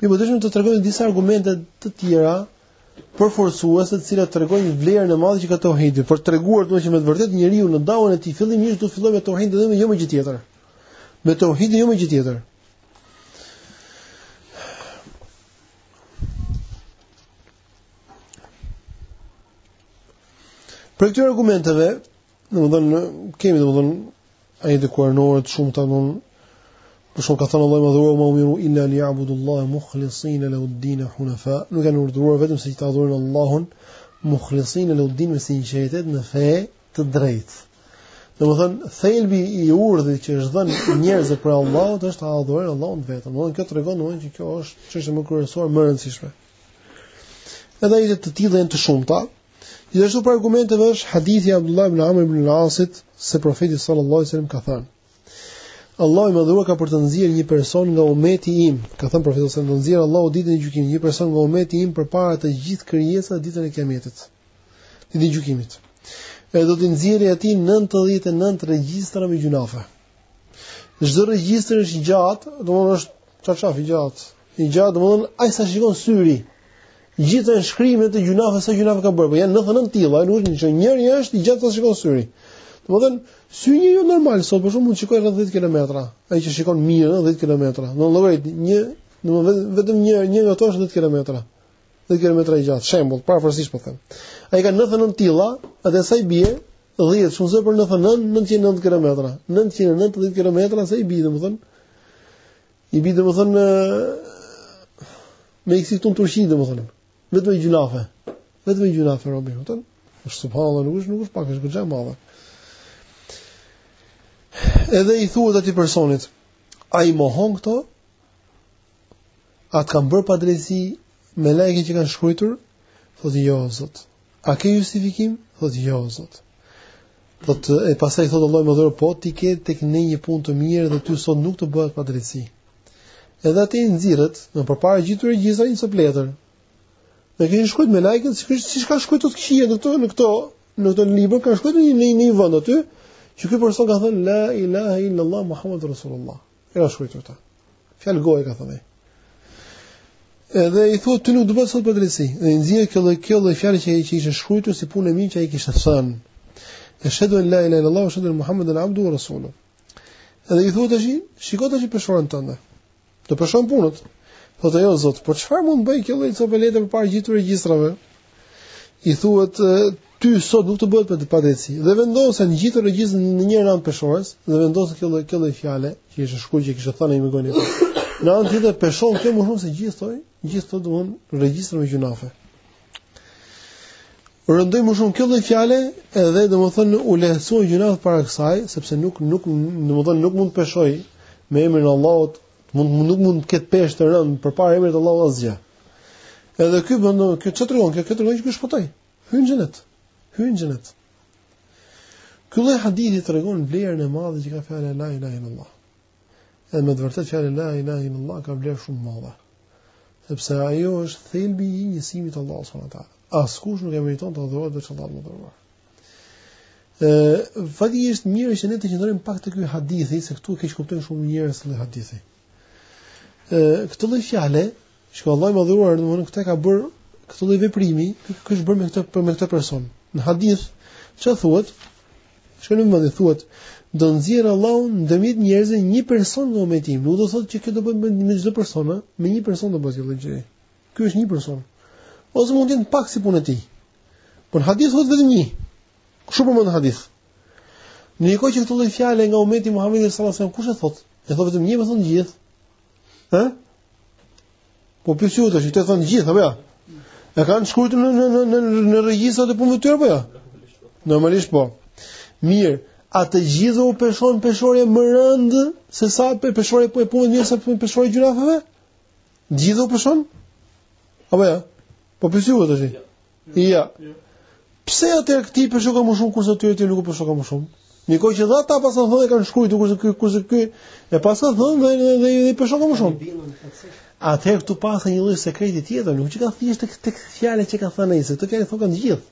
mirëpo deshëm të tregojmë disa argumente të tjera përforcuese të cilat tregojnë vlerën e madhe që ka tauhidi për të treguar domthon që me të vërtetë njeriu në dawën e tij fillimisht do të fillojë me tauhidin dhe jo me gjë tjetër me tauhidin jo me gjë tjetër Prej këtyre argumenteve, domethënë kemi domethënë ajete kuranore të shumta domethënë për shembull ka thënë Allahu i madhëruar wa ma umiru illa li ya'budullaha mukhlisina lahu ad-din hunafa nuk janë urdhëruar vetëm se ta adhurojnë Allahun mukhlisina lahu ad-din me sinqeritet në fe të drejtë domethënë thelbi i urdhrit që u është dhënë njerëzve prej Allahut është ta adhurojnë Allahun vetëm domethënë kjo tregon domethënë që kjo është çështja më kryesore më e rëndësishme Edhe ajete të tilla janë të shumta. Gjithashtu prej argumenteve është hadithi i Abdullah ibn Amr ibn al-Asit se profeti sallallahu alajhi wasallam ka thënë: Allahu i madhëruar ka për të nxjerrë një person nga ummeti im, ka thënë profeti sallallahu alajhi wasallam, nxjerr Allahu ditën e gjykimit një person nga ummeti im përpara të gjithë krijesave ditën e kiametit. Ditën e gjykimit. Edhe do t'i nxjerrë atij 99 regjistra me gjynahe. Çdo regjistër është i gjatë, domthonë është shaf shaf i gjatë. I gjatë domthonë ai sa shikon syri. Gjithë janë shkrimë të gjunahe sa gjunahe ka bërë, po janë 99 tilla, nuk është një, njëri është i gjatë sa shikon syri. Domthonë syri jo normal sot, por shumë mund të shikojë rreth 10 kilometra. Ai që shikon mirë 10 kilometra. Domthonë llogarit një, domthonë vetëm një një nga ato është 10 kilometra. 10 kilometra i gjatë, shembull, parafrasisht po them. Ai ka 99 tilla, atë sa i bie, 10 shumëzuar 99 909 kilometra 990 kilometra sa i bie domethën i bie domethën në me iksit tonë Turqi domethën vetëm me gjynafe vetëm me gjynafe robi domethën është subhanallahu nuk është nuk është pak është gjë e madhe edhe i thuhet atij personit a i mohon këto a të kanë bërë padrejtësi melaiket që kanë shkruar thotë jo zot A ke justifikim? Thotë jo, Zot. Thotë e pastaj thotë Allahu i madhëruar po ti ke tek ne një punë të mirë dhe ty sot nuk të bëhet padrejtësi. Edhe aty i nxirret, në përpara gjithë regjistra një copë letër. Dhe kishin shkruajt melaiket sikur siç kanë shkruajt të këqija në këto në këto në këto libra kanë shkruajt në një në një vend aty që ky person ka thënë la ilaha illallah muhammedur rasulullah. E ka shkruar këtë. Fjalë goje ka thënë. Edhe i thotë ti nuk do bëhet sot padrejtësi. Dhe i nxjerr kjo lloj kjo lloj fjalë që ai që ishte shkruar si punë e mirë që ai kishte thënë. Eshhadu an la ilaha illallah wa eshhadu anna muhammeden abdu wa rasuluh. Edhe i thotë tash, shiko tash peshorën tënde. Të peshon punët. Thotë o Zot, po çfarë mund të bëj kjo lloj copë letre përpara gjithë regjistrave? i thuhet ty sot nuk të bëhet për të padrejtësi. Dhe vendosen gjithë regjistrat në njërën anë peshores dhe vendoset kjo lloj kjo lloj fjale, që ishte shkruar që kishte thënë me gojën. Në anë tjetër peshon kjo më shumë se gjithë ato, gjithë ato domethën regjistrat me gjunafe. Rëndoi më shumë kjo lloj fjale, edhe domethën u lehtësuan gjunafet para kësaj, sepse nuk nuk domethën nuk mund të peshojë me emrin e Allahut, mund nuk mund të ketë peshë të rëndë përpara emrit të Allahut asgjë. Edhe ky bën, kjo çfarë tregon? Kjo tregon që ky shpëtoi. Hyn në xhenet. Hyn në xhenet. Ky lloj hadithi tregon vlerën e madhe që ka fjala la ilaha illallah. Edhe me të vërtetë fjala la ilaha illallah ka vlerë shumë madhe. Sepse ajo është thelbi i njësimit të Allahut subhanahu wa taala. Askush nuk e meriton të adhurohet veç Allahut madhëruar. Ë, fakti është mirë që ne të qëndrojmë pak te ky hadithi, se këtu e keqkuptojnë shumë njerëz këtë hadithin. këtë lloj fjale, shiko Allahu i madhëruar, domthonë këtë ka bër këtë lloj veprimi, kë është bër me këtë për me këtë person. Në hadith çka thuhet? Shiko në hadith thuhet, do nxjerr Allahu ndërmjet njerëzve një person nga ummeti im. Nuk do thotë që kjo do bëhet me çdo person, me një person do bëhet kjo gjë. Ky është një person. Ose mund të jenë pak si punë e tij. Por hadith thotë vetëm një. Kush po mund hadith? Ndërkohë që këtë lloj fjale nga ummeti i Muhamedit sallallahu alajhi wasallam kush e thotë? E thotë vetëm një, apo e thonë të gjithë. Hë? Po pyes ju tash, e thonë të gjithë apo jo? E kanë shkruar në në në në në regjistrat e punëve të tyre apo jo? Normalisht po. Mirë, a të gjithëve u peshon peshorja më rëndë se sa pe peshorja e punëve të mira se sa peshorja e gjynaheve? Të gjithëve u peshon? Apo jo? Po pyes ju tash. Jo. Pse atëherë këtij i peshoka më shumë kurse atyre nuk u peshoka më shumë? Ndërkohë që edhe ata paskan thënë e kanë shkruajt dukur se ky kurse ky e paska thënë dhe dhe dhe, dhe peshoka më shumë. Atëherë këtu paska një lloj sekreti tjetër, nuk qenka thjesht tek tek fjala që ka thënë ai, se këtë fjalë e thënkan të gjithë.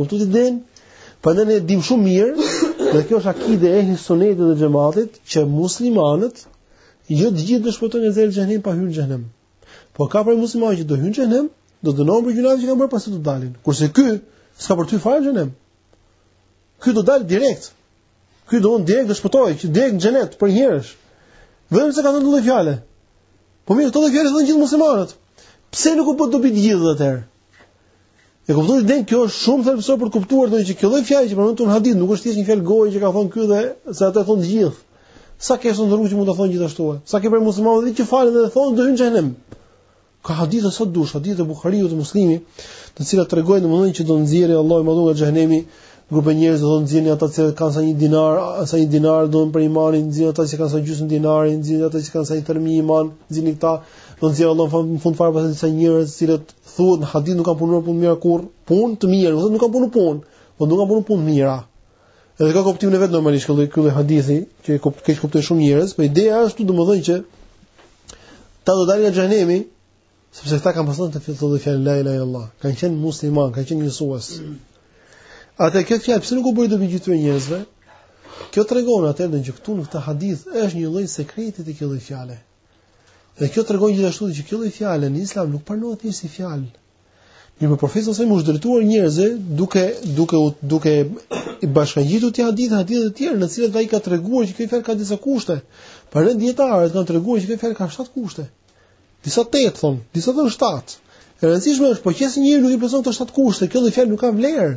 Kuptoni idenë? Po ne e dim shumë mirë, dhe kjo është akide e sunetit dhe xhamatit që muslimanët jo të gjithë do shpëtojnë nga xhenemi pa hyrë në xhenem. Po ka prej muslimanë që do hyjnë në xhenem, Do të dënohen për gjunat që kanë bërë pastaj do të dalin. Kurse ky s'ka për të hy fare në xhenem. Ky do dal direkt. Ky domethënë direkt do shpëtojë, direkt në xhenet përnjëherësh. Vetëm se ka thënë këtë fjalë. Po mirë, këtë fjalë e thonë gjithë muslimanët. Pse nuk u bën dobi të gjithëve atëherë? E kuptoni, se kjo është shumë thelbësore për të kuptuar domethënë që kjo lloj fjale që përmendet në hadith nuk është thjesht një fjalë goje që ka thënë ky dhe se atë e thonë të gjithë. Sa ke sot në rrugë që mund ta thonë gjithashtu. Sa ke prej muslimanëve që falen dhe e thonë do hyjnë në xhenem. Ka hadithe sa dush, hadithe te Buhariu dhe Muslimi, të cilat tregojnë domethënë që do nxjerrë Allahu madhëruar nga xhenemi grupe njerëzish do nxjerrin ata që kanë sa një dinar, sa një dinar domethënë iman, nxjerrin ata që kanë sa gjysmë dinari, nxjerrin ata që kanë sa një thërrmi iman, nxjerrin këta, do nxjerr Allahu në fund fare pastaj disa njerëz të cilët thuhet në hadith nuk kanë punuar punë mirë kurr, punë të mirë, jo nuk kanë punuar punë, po nuk kanë punuar punë të mira. Edhe ka kuptimin e vet normalisht ky lloj, ky lloj hadithi që e kuptojnë, keqkuptojnë shumë njerëz, por ideja është domethënë që ata do dalin nga xhenemi, sepse ata kanë pasur këtë lloj fjale la ilaha illallah, kanë qenë musliman, kanë qenë besues. Atëherë kjo fjalë pse nuk u bëri dobi gjithë njerëzve? Kjo tregon atëherë që këtu në këtë hadith është një lloj sekreti te kjo lloj fjale. Dhe kjo tregon gjithashtu që kjo lloj fjale në Islam nuk pranohet thjesht si fjalë, Mirëpo profeti alejhi selam u është drejtuar njerëzve duke duke duke i bashkangjitur këtij hadithi hadithe të tjera në të cilat ai ka treguar që kjo fjalë ka disa kushte. Prandaj dietarët kanë treguar që kjo fjalë ka 7 kushte. Disa 8 thon, disa thon 7. E rëndësishme është po qe se njeriu nuk i plotëson këto 7 kushte, kjo lloj fjale nuk ka vlerë.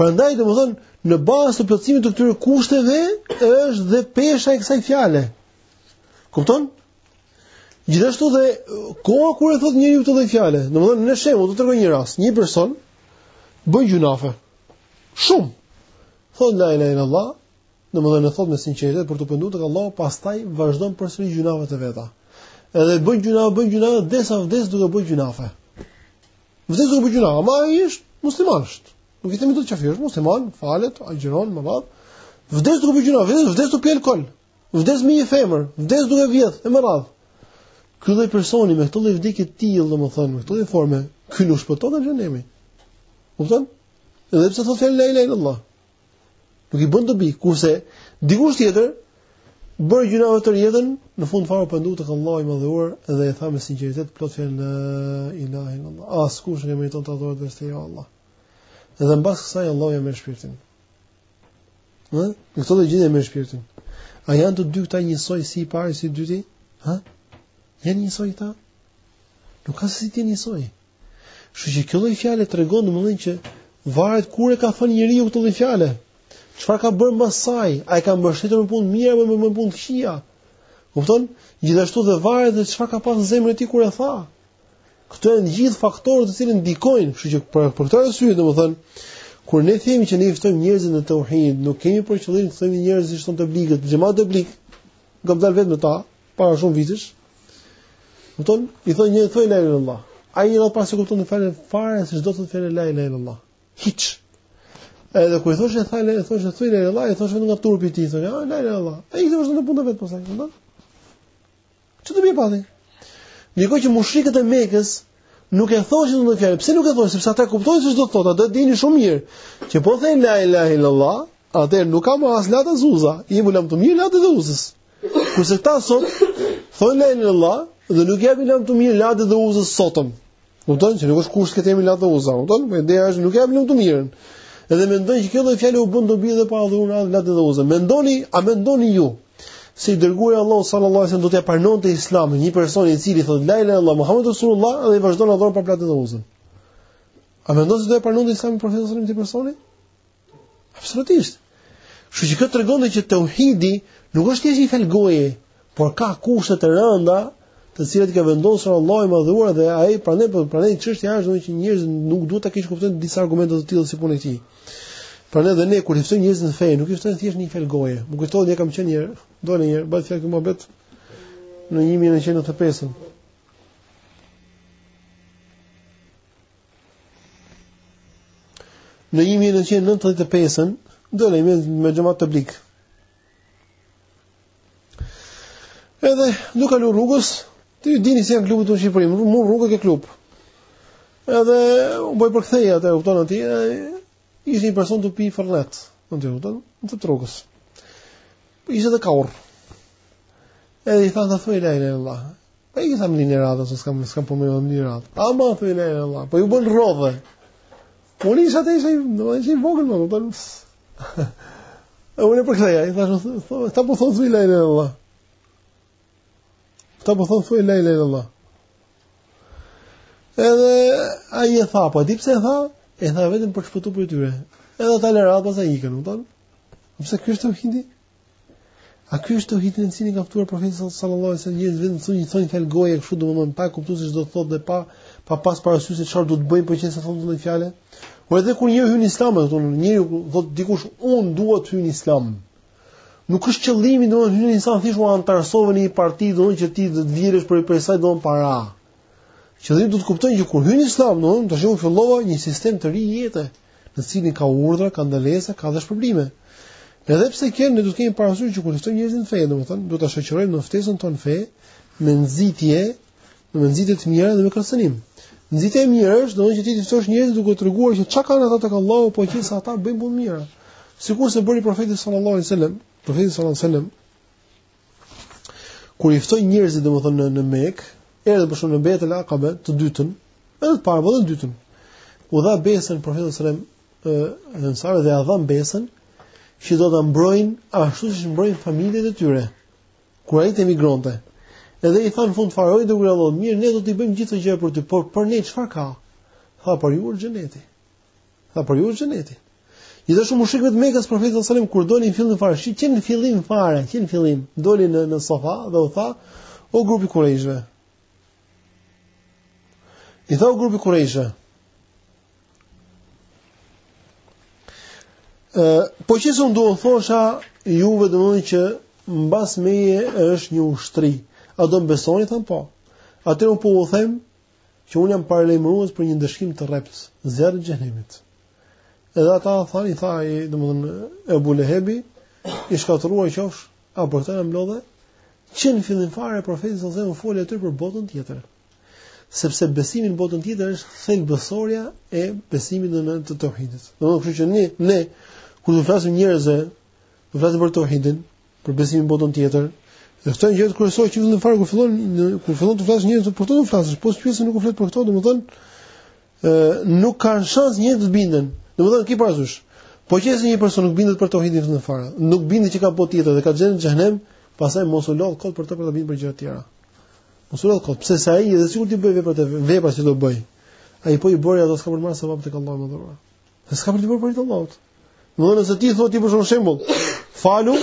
Prandaj domethën në bazë të plotësimit të këtyre kushteve është dhe pesha e kësaj fjale. Kupton? Gjithashtu dhe koha kur e thot njeriu këtë lloj fjale, domethënë një shembull do të tregoj një rast, një person bën gjynahe. Shumë. Thot la ilaha illallah, domethënë e thot me sinqeritet për t'u penduar tek Allahu, pastaj vazhdon përsëri gjynahet e veta. Edhe bën gjynahe, bën gjynahe derisa vdes duke bërë gjynahe. Vdes duke bërë gjynahe, ama ai është musliman është. Nuk i themi dot qafir, është, musliman, falet, agjëron, e me radhë. Vdes duke bërë gjynahe, vdes duke pirë alkool. Vdes me një femër, vdes duke vjedh e me radhë. Ky lloj personi me këtë lloj vdekje të tillë, domethënë, me këtë lloj forme, ky nuk shpëton nga xhehenemi. Kupton? Edhe pse thotë la ilaha illallah. Nuk i bën dobi, kurse dikush tjetër bëri gjëra të tjera, në fund fare pendu tek Allahu i madhëruar dhe e tha me sinqeritet plot fjalë la ilaha illallah. Askush nuk e meriton të adhurohet veçse Allahu. Dhe mbas kësaj Allahu ia merr shpirtin. Ëh, në këtë lloj gjendje ia merr shpirtin. A janë të dy këta njësoj si i pari si i dyti? Ha? Janë njësoj këta? Nuk ka si të jenë njësoj. Kështu që kjo lloj fjale tregon domethënë që varet kur e ka thënë njeriu këtë lloj fjale. Çfarë ka bërë mbas saj? A e ka mbështetur me punë të mira apo me punë të këqija? Kupton? Gjithashtu dhe varet se çfarë ka pasur në zemrën e tij kur e tha. Këto janë gjithë faktorë të cilët ndikojnë, kështu që për, për këtë arsye domethënë kur ne themi që ne i ftojmë njerëzit në tauhid, nuk kemi për qëllim të themi njerëz që janë tebligët, xhemat teblig, gab dal vetëm ta para shumë vitesh. Kupton? I thonë njërit thuj la ilaha illallah. Ai as e kuptonte fjalën fare se ç'do të thotë la ilaha illallah. Hiç. Edhe kur i thosh e thaje, i thosh e thuj la ilaha illallah, i thosh vetëm nga turpi i tij, thonë la ilaha illallah. Ai ikte në punë të vet pastaj, kupton? Ç'dobi pati? Shiko që mushrikët e Mekës nuk e thoshin këtë fjalë. Pse nuk e thoshin? Sepse ata e kuptonin se ç'do të thotë, e dinin shumë mirë. Që po thanë la ilaha illallah, atëherë nuk ka më as Lat as Uza. I jep lamtumirën Latit dhe Uzës. Kurse këta sot thonë la ilaha illallah dhe nuk i japin lamtumirën Latit dhe Uzës sotme. Kupton se nuk është kusht të ketë emrin Lat dhe Uza, kupton? Po ideja është nuk i japin lamtumirën. Edhe mendojnë që kjo lloj fjalë u bën dobi edhe po adhuruan Latin dhe Uzën. Mendoni, a mendoni ju se i dërguari i Allahut sallallahu alaihi wasallam do t'ia pranonte Islamin një personi i cili thotë la ilaha illallah Muhammedur rasulullah dhe ai vazhdon adhuron prapë Latin dhe Uzën? A mendon se do e pranonte Islamin profeti sallallahu alaihi wasallam këtij personi? Absolutisht. Kështu që kjo tregon që tauhidi nuk është thjesht një fjalë goje, por ka kushte të rënda, të cilat i ka vendosur Allahu i Madhëruar dhe ai prandaj po prandaj çështja është domethënë që njerëzit nuk duhet t'i keqkuptojnë disa argumente të tilla si puna e këtij. Prandaj dhe ne kur i ftojmë njerëzit në fe, nuk i ftojmë thjesht një fjalë goje. Më kujtohet unë kam qenë një herë në një bëhet fjalë këtu bëhet në 1995. Në 1995-ën, dola me, me xhemat teblig. Edhe tu kalu rrugës, ti dini se janë klubet në Shqipëri, mu në rrugë ke klub. Edhe u bëj përktheja të, kupton atje, Ishte një person tu pi fernet, në trotuar të rrugës. Po ishte kaur. Edhe i thanë thuj, la ilaha illallah. Po i tha më lini rehat, se s'kam, s'kam po më lini rehat. Ama thuj, la ilaha illallah. Po ju bënë rrodhe. Po unë isha të isha, në dhe isha i vogël, në të rrugës. E unë e përktheja, i thashë, ta po thonë thuj la ilaha illallah. Këta po thonë thuaj la ilaha illallah. Edhe ai e tha, po di pse e tha? E tha vetëm për shpëtu prej tyre. Edhe ata e lanë pas ai ikën, kupton? Pse ky është tauhidi? A ky është tauhidi në cilin ka ftuar profeti sallallahu alajhi wasallam, njerëz vetëm ta thonë një ta thonë fjalë goje kështu domethënë pa kuptuar se ç'do të thotë dhe pa pa pas parasysh se çfarë do të bëjnë po qe se thonë këtë fjalë. Por edhe kur njëri hyn në islam, domethënë njëri thotë dikush un dua të hyn në islam. Nuk është qëllimi domethënë hyn islam thjesht u anëtarësove në një parti domethënë që ti do të vjedhësh për për sa domethënë para. Qëllimi do të kuptojë që kur hyn Islam, domethënë tash fillova një sistem të ri jete, në cilin ka urdhra, ka ndalesa, ka dhe shpërblime. Edhe pse kjo ne do të kemi parasysh që kur ftojmë njerëzit në fe, domethënë do ta shoqërojmë në ftesën tonë fe me nxitje Me nxitje të mira dhe me kërcënim. Nxitje e mirë është, domethënë që ti të ftosh njerëz duke treguar që çka kanë ata tek Allahu, po qe se ata bëjnë punë mira. Sikur se bëri profeti sallallahu alajhi wasallam, profeti sallallahu alajhi wasallam kur i ftoi njerëzit domethënë në, në Mekë, erdhi për shembull në Bejatul Akaba të dytën, edhe të parë, edhe të dytën. I dhanë besën profetit sallallahu alajhi wasallam, dhe ia dhanë besën që do ta mbrojnë ashtu siç mbrojnë familjet e tyre. Kur ai të emigronte, edhe i thanë fund fare, o i dërguar i Allahut, mirë, ne do t'i bëjmë gjithë këto gjëra për ty, por për ne çfarë ka? Tha për ju xheneti. Tha për ju xheneti. Gjithashtu mushrikëve të Mekës profeti sallallahu alajhi wasallam kur doli në fillim fare, që në fillim fare, që në fillim, doli në në Safa dhe u tha, o grup i kurejshëve, I tha o grup i kurejshëve, po qe se unë do t'ju thosha juve domethënë që mbas meje është një ushtri a do më besoni thanë po atëherë unë po u them që unë jam paralajmërues për një ndëshkim të rreptë zjarrit xhehenemit edhe ata thanë i tha domethënë Ebu Lehebi i shkatërruar qofsh A për këtë na mblodhe? Që në fillim fare profeti sallallahu alajhi wasallam foli atyre për botën tjetër. Sepse besimi në botën tjetër është thelbësorja e besimit domethënë tauhidit. Domethënë, kështu që ne ne kur të flasim njerëzve, të flasim për tauhidin, për besimin në botën tjetër, dhe këto gjëra kryesore që fillim fare kur fillon kur fillon të flasësh njerëzve për këto, të flasësh, po qe se nuk u flet për këto, domethënë ë nuk kanë shans njerëz të binden. Domethënë ki parasysh. Po që se një person nuk bindet për tauhidin fare, nuk bindet që ka botë tjetër dhe ka xhenet xhehenem, pastaj mos u lodh kot për të për të bindur për gjëra të tjera. Mos u lodh kot, pse se ai dhe sikur t'i bëjë veprat veprat që do bëjë. Ai po i bëri ato s'ka për të marrë sevap tek Allahu madhëruar. Dhe s'ka për të bërë për hir të Allahut. Domethënë se t'i thuash ti për shembull, falu,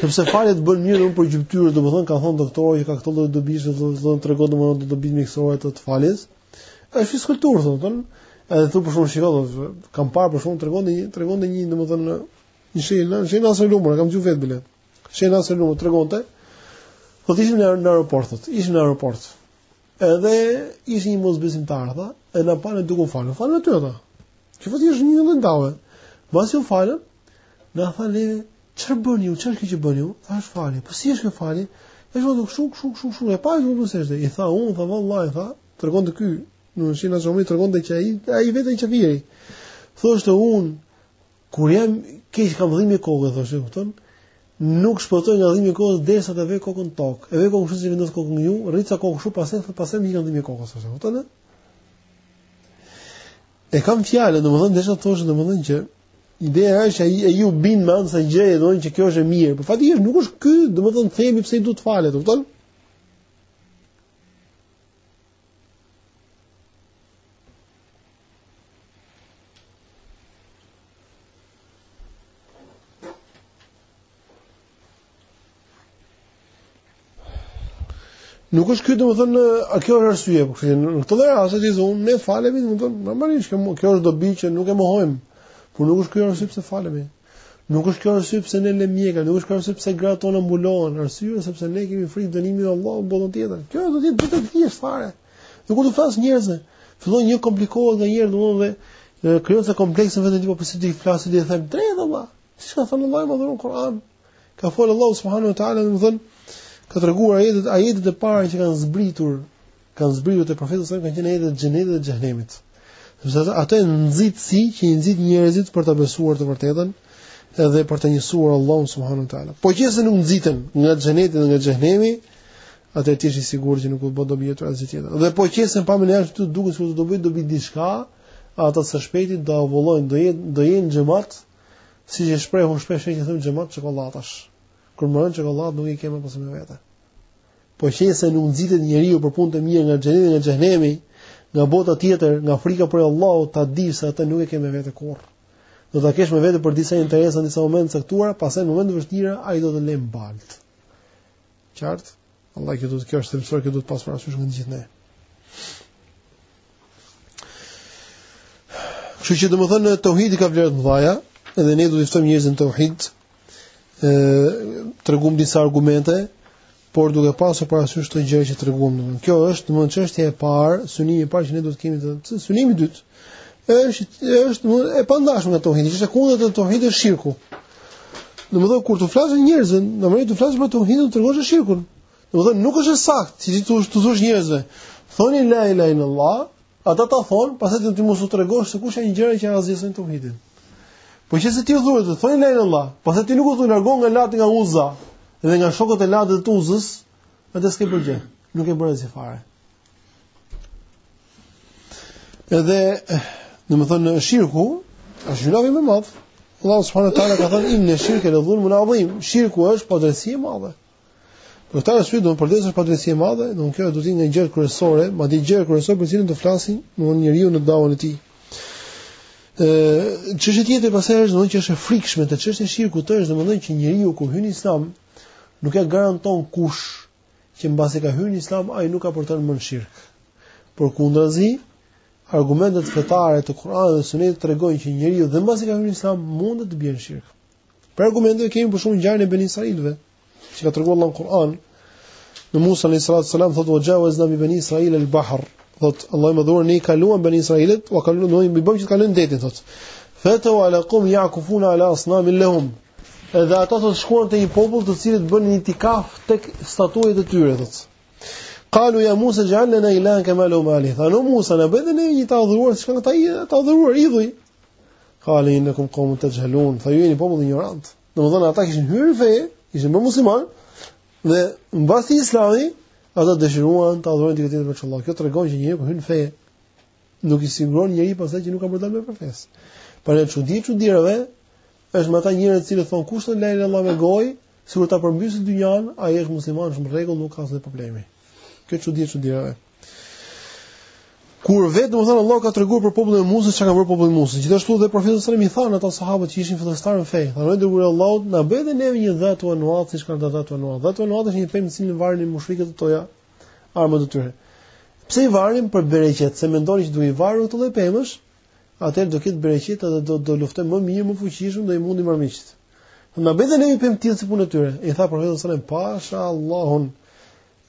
sepse falja të bën mirë për gjymtyrë, domethënë kanë thënë doktorët që ka këto lloj dobish, domethënë tregon domethënë do të bëj me kësaj të faljes. Është fizkulturë, thonë, edhe thu për shembull shiko, kam parë për shembull, tregonte një, tregonte një, domethënë, një sheh, sheh Naser Umer, e kam dëgju vetë bile, sheh Naser Umer, tregonte, thotë ishim në, në aeroport, thotë, ishim në aeroport, edhe ishte një mosbesimtar tha, e na pa ne duke u falë, u falën aty ata, që fëtë ishë një në ndave, masi u falën, Na tha neve, çfarë bëni ju? Çfarë keni që bëni ju? Tha është falje. Po ç' është kjo falje? E shoh duk shuk shuk shuk shuk e pa ju nuk është. I tha unë, tha vallahi, tha, tregonte ky. Sheh Naser Umeri tregonte që ai, ai vetë qafiri. Thoshte unë, kur jam keq kam dhimbje koke, thoshte, kupton? Nuk shpëtoj nga dhimbja e kokës derisa ta vë kokën në tokë. E vë kokën kështu si vendos kokën ju, rri ca kohë kështu pastaj thot pastaj më kalon dhimbja e kokës, thoshte, kupton? E kam fjalën, domethënë deshte thoshte domethënë që Ideja është ai u bind me anë të asaj gjëje, domethënë që kjo është e mirë. Por faktikisht nuk është ky, domethënë themi pse i duhet të falet, kupton? Nuk është ky domethënë, a kjo është arsye po kthyen. Në këtë rast ti thua, ne falemi domethënë normalisht kjo kjo është dobi që nuk e mohojmë. Por nuk është kjo arsyeja pse falemi. Nuk është kjo arsye pse ne lëmë mjekër, nuk është kjo arsye pse gratë tona mbulohen, arsyeja është sepse ne kemi frikë dënimin e Allahut në botën tjetër. Kjo domethënë është e thjeshtë fare. Dhe kur t'i flas njerëzve. Fillon e komplikohet nga njerëzit domethënë dhe krijon si kompleksin vetë ti po pse t'i flasësh t'ia them drejt vallah. Siç ka thënë Allahu i madhëruar në Kur'an, ka folë Allahu subhanahu wa taala domethënë ka treguar ajetet ajetet e para që kanë zbritur, kanë zbritur te profeti sa kanë qenë ajetet e xhenetit dhe xhehenemit. Sepse ato janë nxitësi që i nxit njerëzit për ta besuar të vërtetën edhe për të njësuar Allahun subhanahu wa taala. Po qëse nuk nxiten nga xheneti dhe nga xhehenemi, atëherë ji i sigurt që nuk do t'u bëjë dobi asgjë tjetër. Dhe po qëse aparentë ashtu duket se do t'u bëjë dobi diçka, ata së shpejti do avullojnë, do jenë do jenë xhamat Siç e shpreh unë shpesh që them xhamat çokollatash. Kur mbarojnë çokollatat nuk i ke më pas me vete. Po qe se nuk nxitet njeriu për punë të mirë nga xheneti nga xhehenemi, nga bota tjetër, nga frika prej Allahut, ta dish se atë nuk e ke me vete kurrë. Do ta kesh me vete për disa interesa në disa momente të caktuara, pastaj në momente të vështira ai do të lërë në baltë. Qartë? Allah që kjo është themelore që duhet pas parasysh nga të gjithë ne. Kështu që domethënë tauhidi ka vlera të mëdha, edhe ne duhet t'i ftojmë njerëzit në tauhid, ë treguam disa argumente, por duke pasur parasysh këto gjëra që treguam domethënë. Kjo është domethënë çështja e parë, synimi i parë që ne duhet të kemi. Synimi i dytë. është është e pandashme me tauhidin, që e kundërta e tauhidit është shirku. Domethënë kur t'u flasësh njerëzve, domethënë të flasësh për tauhidin të tregosh shirkun. Domethënë nuk është e saktë, që ti t'u thush njerëzve, thoni la ilaha illallah, ata ta thon, pastaj ti të mos u tregosh se kush janë gjërat që asgjësojnë tauhidin. Po që se ti u thu, thoni la ilaha illallah, pastaj ti nuk u thu largohu nga Lati nga Uza dhe nga shokët e Latit dhe të Uzës, Atëherë s'ke bërë gjë, nuk ke bërë gjë fare. Edhe, domethënë, shirku, është gjynahu më i madh. Allah subhanahu ta'ala ka thënë, inne shirke ledhulmun adhim. Shirku është padrejtësi e madhe. Për këtë arsye, përderisa është padrejtësi e madhe, kjo duhet të jetë nga gjërat kryesore, madje gjëja kryesore për të cilën të flasë njeriu në davën e tij. Çështja tjetër pastaj është domethënë që është e frikshme te çështja e shirkut është domethënë që njeriu kur hyn në islam Nuk e garanton kush që mbasi ka hyrë në Islam ai nuk ka për të rënë më në shirk. Përkundrazi, argumentet fetare të Kuranit dhe Sunetit tregojnë që njeriu dhe mbasi ka hyrë në Islam mund të bjerë në shirk. Për argument kemi për shembull ngjarjen e Beni Israilve, që ka treguar Allahu në Kur'an. Me Musa alayhi salatu sallam thotë wa jawazna bi bani Israil al-bahr. Thot Allahu i madhëruar ne i kaluam Beni Israilit, u kaluam ne i bëmë që të kalojnë detin thotë. Fa'ataw ala qawmin ya'kufuna ala asnamin lahum. Edhe ata thot shkuan te një popull të cilët bënin itikaf tek statujet e tyre, thotë. Kalu ja Musa ja'al lana ilahan kama lahum alih. Thanë o Musa, na bëj dhe ne një të adhuruar siç kanë ata, të adhuruar idhuj. Kale innakum qawmun tajhalun. Tha ju jeni popull injorant. Domethënë ata kishin hyrë në fe, ishin bë musliman dhe mbas Islamit ata dëshiruan të adhurojnë dikë tjetër veç Allahut. Kjo tregon që njeriu po hyn në fe nuk e siguron njeri pastaj që nuk ka për të dalë prej fesë. Por e çudi çudirave, Është me ata njerëz të cilët thon kush thot la ilaha illallah me gojë, sikur ta përmbysë dynjan, ai është musliman, është në rregull, nuk ka asnjë problem. Kjo çudi çudirave. Kur vetë domethën Allah ka treguar për popullin e Musës çka ka bërë populli i Musës. Gjithashtu dhe profeti sallallahu alajhi wasallam i thanë ata sahabët që ishin fillestarë në fe, thanë o i dërguari i Allahut na bëj dhe neve një dhatu enuat siç kanë dhatu enuat. Dhatu enuat është një pemë në të cilën varnin mushrikët ato armët e tyre. Pse i varnin për bereqet, se mendonin që duke i varur në këto lloj pemësh, atëherë do ketë bereqet dhe do do luftojmë më mirë, më fuqishëm do i mundim armiqtë. Po na bëj ne pemë të tillë si puna e tyre. I tha profeti sallallahu alajhi wasallam, "Pasha Allahun,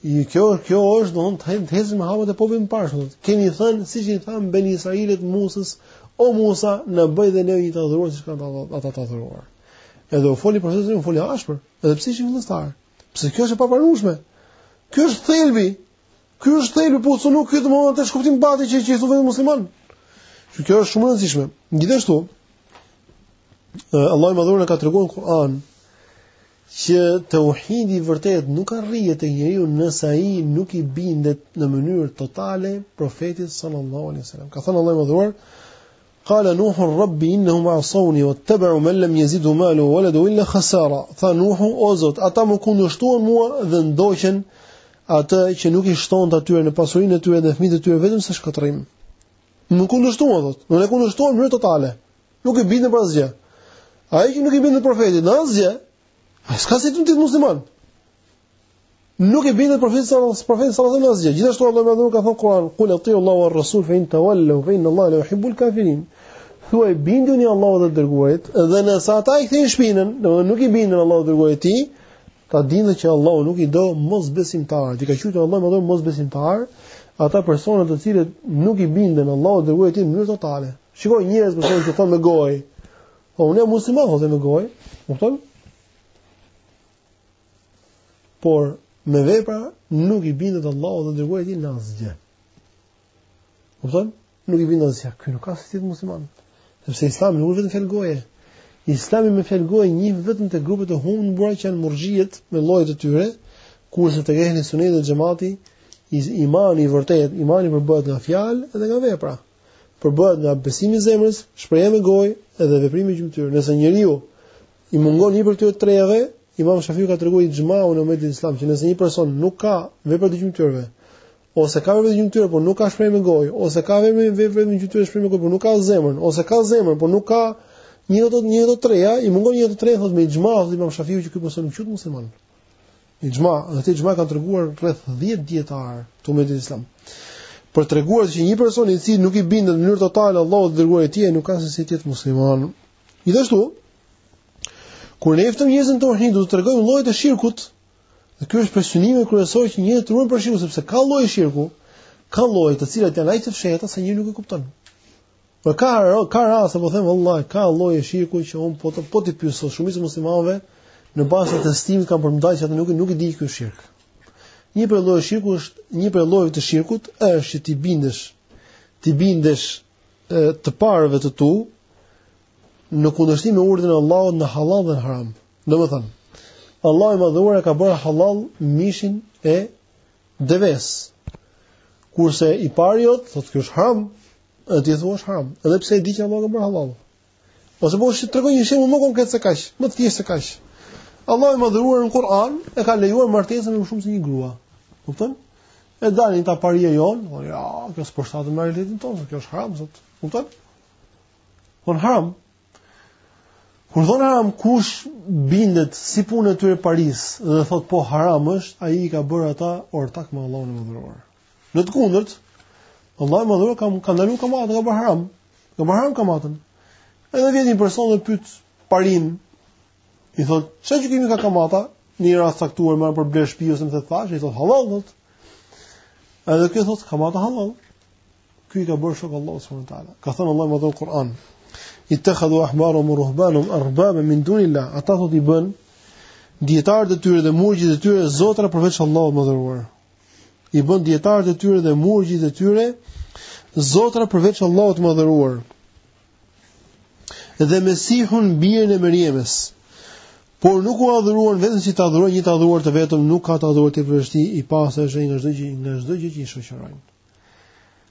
i kjo kjo është do të them të ecësh me hapat e popullit të parë." Keni thënë siç i thanë beni Israilët Musës, "O Musa, na bëj dhe ne një të adhuruar siç kanë ata të adhuruar." Edhe u foli profeti sallallahu alajhi wasallam, u foli ashpër, edhe pse ishin vullnetar. Pse kjo është e papranueshme? Ky është thelbi Ky është thelbi, po s'u njoh ky domethënë s'ka kuptim pastaj që t'i thuash vetes musliman. Që kjo është shumë e rëndësishme. Gjithashtu, Allahu i madhëruar ka treguar në Kur'an që tauhidi i vërtetë nuk arrihet te njeriu nëse ai nuk i bindet në mënyrë totale profetit sallallahu alaihi wasallam. Ka thënë Allahu i madhëruar Qala Nuhu Rabbi innahum asawni wattaba'u man lam yazidhu maluhu wa waladuhu illa khasara. Tha Nuhu, o Zot, ata më kundërshtuan mua dhe ndoqën atë që nuk i shtonte atyre në pasurinë e tyre dhe fëmijët e tyre vetëm se shkatërrim. Më kundërshtuan thotë, domethënë e kundërshtuan në mënyrë totale. Nuk iu bindën për asgjë. Ai që nuk i bindet profetit, në asgjë. Ai s'ka si të jetë musliman. Nuk i bindet profetit sallallahu alaihi wasallam, profeti sallallahu alaihi wasallam gjithashtu Allahu i madhëruar ka thënë në Kur'an, "Kul atiu Allaha war rasul fa in tawallau fa inna Allaha la yuhibbul kafirin." Thuaj binduni Allahut dhe të dërguarit, dhe nëse ata i kthejnë shpinën, domethënë nuk i binden Allahut dhe të dërguarit të tij, ta dinë që Allahu nuk i do mosbesimtarët. I ka thënë Allahu i madhëruar mosbesimtarë, ata persona të cilët nuk i binden Allahut dhe të dërguarit në mënyrë totale. Shikoj njerëz për shembull thonë me gojë, Po unë jam musliman, thotë me gojë. Kupton? Por me vepra nuk i bindet Allahut dhe të dërguarit të tij në asgjë. Kupton? Nuk i bindet asgjë. Ky nuk ka si të jetë musliman. Sepse Islami nuk është vetëm fjalë goje. Islami me fjalë goje njihet vetëm te grupet e humbura që janë murxhitë me llojet e tyre, kurse tek ehli sunet dhe xhemati imani i vërtetë, imani përbëhet nga fjalë dhe nga vepra. Përbëhet nga besimi i zemrës, shprehja me gojë dhe veprimi i gjymtyrëve. Nëse njeriu I mungon një prej këtyre treve, Imam Shafiu ka treguar ixhmaun e umetit islam që nëse një person nuk ka vepra të gjymtyrëve, ose ka vepra të gjymtyrëve, por nuk ka shprehje me gojë, ose ka vepër vepër me gjymtyrë shprehje me gojë, por nuk ka zemër, ose ka zemër, por nuk ka një nga të një nga të treja, i mungon një nga të treja thotë me ixhma thotë Imam Shafiu që ky person nuk quhet musliman. Ixhma, këtë ixhma kanë treguar rreth 10 dijetarë të umetit islam. Për të treguar se një person i cili nuk i bindet në mënyrë totale Allahut dhe të dërguarit të tij nuk ka se si të jetë musliman. Gjithashtu, kur ne ftojmë njerëzit në teuhid, do t'u tregojmë llojet e shirkut. Dhe ky është përkufizimi kryesor që njerëzit të ruhen prej shirkut, sepse ka lloje shirku, ka lloje të cilat janë aq të fshehta sa njeriu nuk e kupton. Por ka ka raste, po them vallahi, ka lloje shirku që unë po t'i po t'i pyes sot shumicën e muslimanëve në bazë të testimit kam përshtypjen që ata nuk nuk e dinë që është shirk. Një prej llojeve të shirkut është një prej llojeve të shirkut është që t'i bindesh t'i bindesh të parëve të tu në kundërshtim me urdhrin e Allahut në halal dhe në haram. Domethënë, Allahu i Madhëruar e ka bërë halal mishin e deves. Kurse i pari jot, thotë ky është haram, e ti thua është haram, edhe pse e di që Allahu ka bërë halal. Ose po të tregoj një shembull më konkret se kaq, më të thjeshtë se kaq. Allahu i madhëruar në Kur'an e ka lejuar martesën me më shumë se një grua. Kupton? E dalin ata paria jonë, thonë ja, kjo s'përshtatet me realitetin tonë, kjo është haram sot. Kupton? Po haram. Kur thonë haram, kush bindet si puna e tyre parisë dhe thot po haram është, ai i ka bërë ata ortak me Allahun e madhëruar. Në të kundërt, Allahu i madhëruar ka ka ndaluar kamatën, ka bërë haram. Ka bërë haram kamatën. Edhe vjen një person dhe pyet parinë. I thot, "Çfarë që kemi ka kamata?" Në një rast të caktuar me për blerë shtëpi ose me të thashë, i thot halal thot. Edhe ky thot kamata halal. Ky i ka bërë shok Allahut subhanahu wa taala. Ka thënë Allahu i madhëruar në Kur'an. Ittakhadhu ahbarahum wa ruhbanahum arbaban min dunillah. Ata thot i bënë dietarët e tyre dhe murgjit e tyre zotra përveç Allahut të madhëruar. i bënë dietarët e tyre dhe murgjit e tyre zotra përveç Allahut të madhëruar dhe Mesihun birin e Merjemes por nuk u urdhëruan vetëm se të adhurojnë një të adhuruar të vetëm nuk ka të adhuruar tjetër përveç tij i pastër është nga çdo gjë nga çdo gjë që i shoqërojnë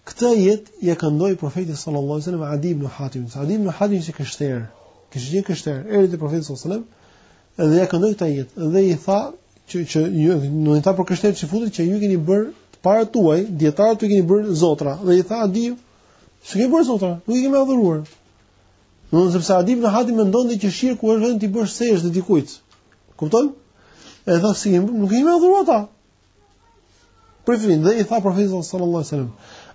këtë ajet ia këndoi profeti sallallahu alajhi wasallam Adi ibn Hatimit Adi ibn Hatim ishte krishter kishte qenë i krishterë erdhi te profeti sallallahu alajhi wasallam Edhe ia këndoi këtë ajet dhe i tha që që ju do të tha për krishterët çifutët që ju i keni bërë të parët tuaj, dietarët ju i keni bërë zotra dhe i tha Adi, s'i kemi bërë zotra, nuk i kemi adhuruar. Do të sepse Adi ibn Hatim mendonte që shirku është vetëm t'i bësh sexhde dikujt. Kupton? E tha si nuk i kemi adhuruar ata. Priftin dhe i tha profeti sallallahu alaihi wasallam,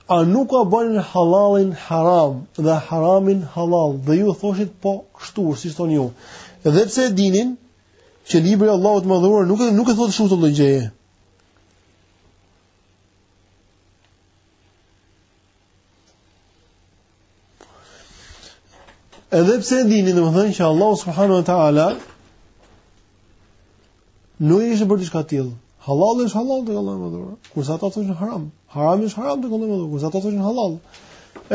a nuk jua bënin halalin haram dhe haramin halal dhe ju thoshit po kështu siç thoni ju. Edhe pse e dinit që libri i Allahut të madhëruar nuk e nuk e thotë këtë lloj gjëje. Edhe pse e dini domethënë që Allahu subhanahu wa taala nuk e kishte bërë diçka të tillë. Halali është halal tek Allahu i madhëruar. Kurse ata thoshin haram, harami është haram tek Allahu i madhëruar. Kurse ata thoshin halal.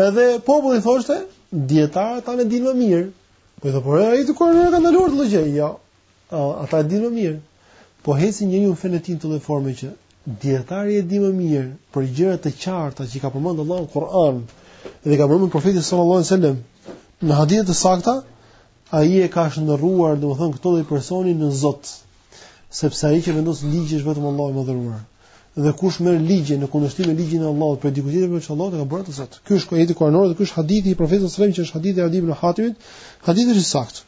Edhe populli thoshte, dietarët tanë e dinë më mirë. Po i thonë, por Allahu ta ka ndaluar këtë lloj gjëje. Jo, Ata e dinë më mirë. Po hece njeriu fenë e tij në atë lloj forme që dijetari e di më mirë për gjëra të qarta që ka përmendur Allahu në Kur'an dhe ka përmendur profeti sallallahu alajhi wasallam në hadithe të sakta, ai e ka shndërruar domethënë këto lloj personi në Zot, sepse ai që vendos ligje është vetëm Allahu i madhëruar. Dhe kush merr ligje në kundërshtim me ligjin e Allahut prej dikujt tjetër veç Allahut, e ka bërë atë Zot. Ky është ajeti kuranor dhe ky është hadithi i profetit sallallahu alajhi wasallam që është hadithi i Adij ibn Hatimit, hadithi i saktë.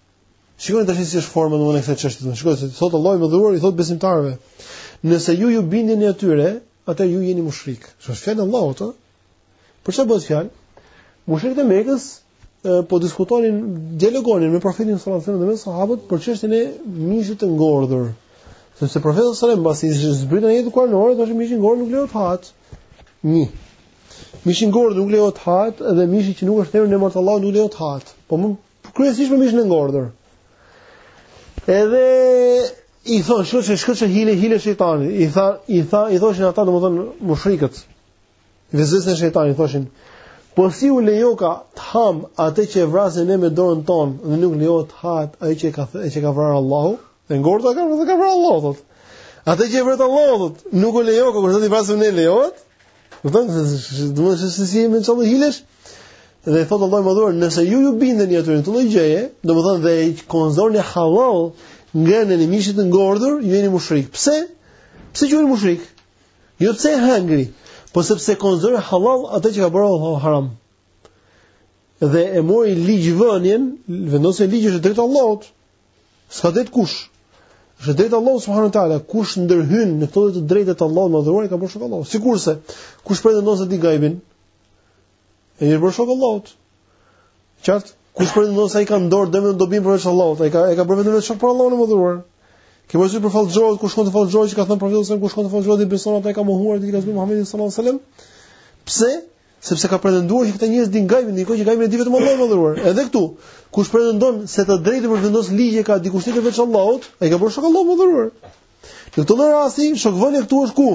Shikoni tash si është forma domthonë kësaj çështje. Domethënë shikoni se ç'thotë Allahu i madhëruar, i thotë besimtarëve, nëse ju u bindeni atyre, atëherë ju jeni mushrik. Është fjalë e Allahut atëherë. Për çfarë bëhet fjalë? Mushrikët e Mekës po diskutonin, dialogonin me profetin sallallahu alajhi wasallam dhe me sahabët për çështjen e mishit të ngordhur. Sepse profeti sallallahu alajhi wasallam pasi ishte zbritur ajeti kuranor, thoshte mishin e ngordhur nuk lejohet ta hash. 1. Mishin e ngordhur nuk lejohet ta hash dhe mishi që nuk është therë në emër të Allahut nuk lejohet ta hash. Po më Kryesisht me mishin e ngordhur. Edhe i thon, shiko ç'shiko ç'hile, hile e shejtanit. I tha, i tha, i thoshin ata domethën mushrikët. Vesvesen e shejtanit, i thoshin, po si u lejoka të ham atë që e vrasim ne me dorën tonë dhe nuk lejohet të hahet ai që ka ai që ka vrarë Allahu, E ngordhta, ka, e ka vrarë Allahu thotë. Atë që e vret Allahu thotë, nuk lejohet, kurse atë që vrasim ne lejohet. Do të thotë, duhet të shohësh si me çdo hilesh. Dhe thotë Allahu i madhëruar, nëse ju u bindeni atyre në këtë gjë, domethënë dhe e konsideroni halal ngrënien e mishit të ngordhur, ju jeni mushrik. Pse? Pse ju jeni mushrik? Jo pse hëngri, po sepse konsideroi halal atë që ka bërë Allahu haram. Dhe e mori ligjvënien, vendosjen e ligjeve, është e drejtë e Allahut, S'ka të drejtë kush. Është e drejtë e Allahut subhanahu wa taala, kush ndërhyn në këtë të drejtë të Allahut të madhëruar, i ka bërë shok Allahut. Sikurse kush pretendon se e di gajbin, i është bërë shok Allahut. Qartë, kush pretendon se ai ka në dorë dëmet e dobinë përveç Allahut, ai ka e ka bërë veten shok për Allahun e madhëruar. Kjo është për fallxhorët, kush shkon te fallxhorët, që ka thënë profeti sallallahu alajhi wasallam, kush shkon te fallxhorët, i beson ata, ka mohuar atë që i ka zbritur Muhamedit sallallahu alajhi wasallam. Pse? sepse ka pretenduar që këta njerëz din gajbin, në një kohë që gajbin e di vetëm Allahu i madhëruar. Edhe këtu, kush pretendon se të drejtë për të vendosur ligje ka dikush tjetër veç Allahut, ai i ka bërë shok Allahut të madhëruar. Në këtë lloj rasti, shokvënia këtu është ku?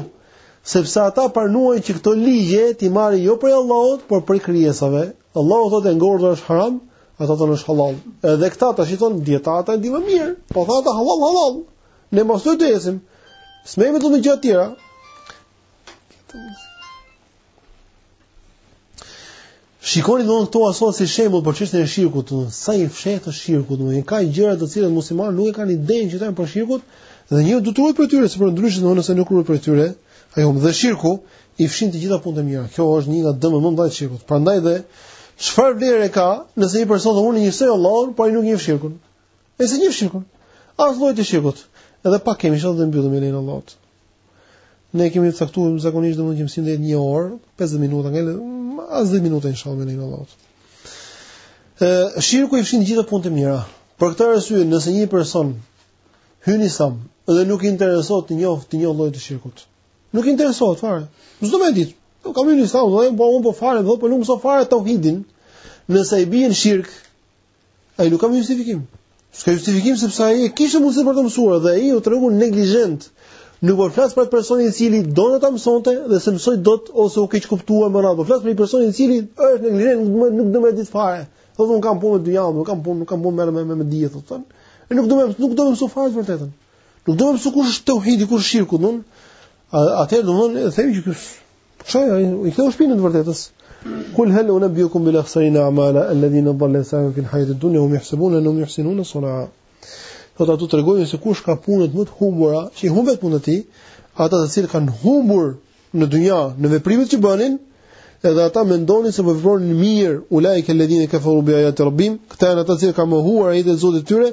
Sepse ata pranuan që këto ligje t'i marrin jo prej Allahut, por prej krijesave. Allahu thotë e ngordhta është haram, ata thonë është halal. Edhe këta tash i thonë dijetarët e dinë më mirë, po thanë ata halal halal. Ne mos të desim. S'më më të më gjë të tjera. Shikoni domethënë këto aso si shembull për çështën e shirkut, sa i fshehtë është shirku, domethënë ka gjëra të cilat muslimanët nuk e kanë idenë që janë prej shirkut dhe njeriu duhet të ruhet prej tyre, sepse ndryshe domethënë nëse nuk ruhet prej tyre, ai humb dhe shirku i fshin të gjitha punët e mira. Kjo është një nga dëmet më të mëdha të shirkut. Prandaj dhe çfarë vlere ka nëse një person thotë unë njësoj Allahun, por ai nuk njeh shirkun. Nëse s'njeh shirkun, as llojet e shirkut, edhe pak kemi shoh dhe mbyllim me lejen e Allahut. Ne kemi caktuar zakonisht domethënë që mësimi deri 1 orë, 50 minuta, ngelën dhe 10 minuta inshallah me lejen e Allahut. Ë shirku i fshin gjithë punët e mira. Për këtë arsye, nëse një person hyn në islam dhe nuk interesohet të njohë të njohë llojet e shirkut. Nuk interesohet fare. S'do me ditë, po kam hy në islam, po unë po falem, po po nuk mëson fare tauhidin. Nëse ai bie në shirk, Ai nuk ka më justifikim. S'ka justifikim sepse ai e kishte mundësi për të mësuar dhe ai u tregu neglizhent. Nuk po flas për atë person i cili donte ta mësonte dhe s'e mësoi dot ose u keqkuptua e me radhë. Po flas për një person i cili është neglizhent, nuk do nuk do me ditë fare. Po un kam punë dy javë, nuk kam punë, nuk kam punë të merrem me, me dije thotë. E nuk do me nuk do me mësu fare të vërtetën. Nuk do me mësu kush është tauhidi, kush është shirku, domethënë. Atëherë domethënë e themi që ky Që ai i ktheu shpinën të vërtetës. Kul hal unabiyukum bil akhsarina a'mala alladhina dhalla sa'yuhum fil hayati ad-dunya hum yahsabuna annahum yuhsinuna sun'a. Do ta tregojmë se kush ka punët më të humbura, që i humbet punët e tij, ata të cilët kanë humbur në dynja, në veprimet që bënin, edhe ata mendonin se po vepronin mirë, ulaike ledhine kafaru bi ayati rabbihim, këta janë ata që kanë mohuar ajetet e Zotit të tyre,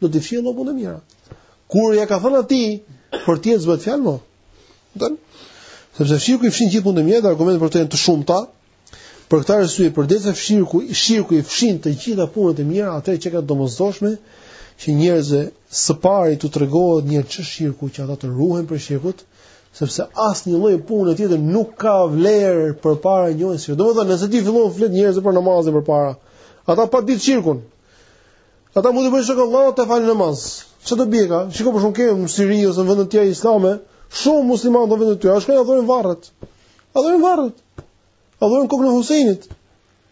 Do të fshijë Allahu punët e mira. Kur ja ka thënë atij për të tjerët s'bëhet fjalë, domethënë. Sepse shirku i fshin gjithë punët e mira, argumente për të janë të shumta. Për këtë arsye, përderisa shirku, shirku i fshin të gjitha punët e mira, atëherë është e domosdoshme që njerëzve së pari t'u tregohet se ç'është shirku që ata të ruhen prej shirkut, sepse asnjë lloj pune tjetër nuk ka vlerë përpara njohjes së shirkut. Domethënë, nëse ti fillon t'u flet njerëzve për namazin përpara, ata pa ditë shirkun, Ata mund t'i bëjnë shok Allahut e të falin namaz. Ça dobie ka? Shiko për shembull ke në Siri ose në vende të tjera islame, shumë muslimanë në vende të tjera, shkojnë adhurojnë varret. Adhurojnë varret. Adhurojnë kokën e Husajnit.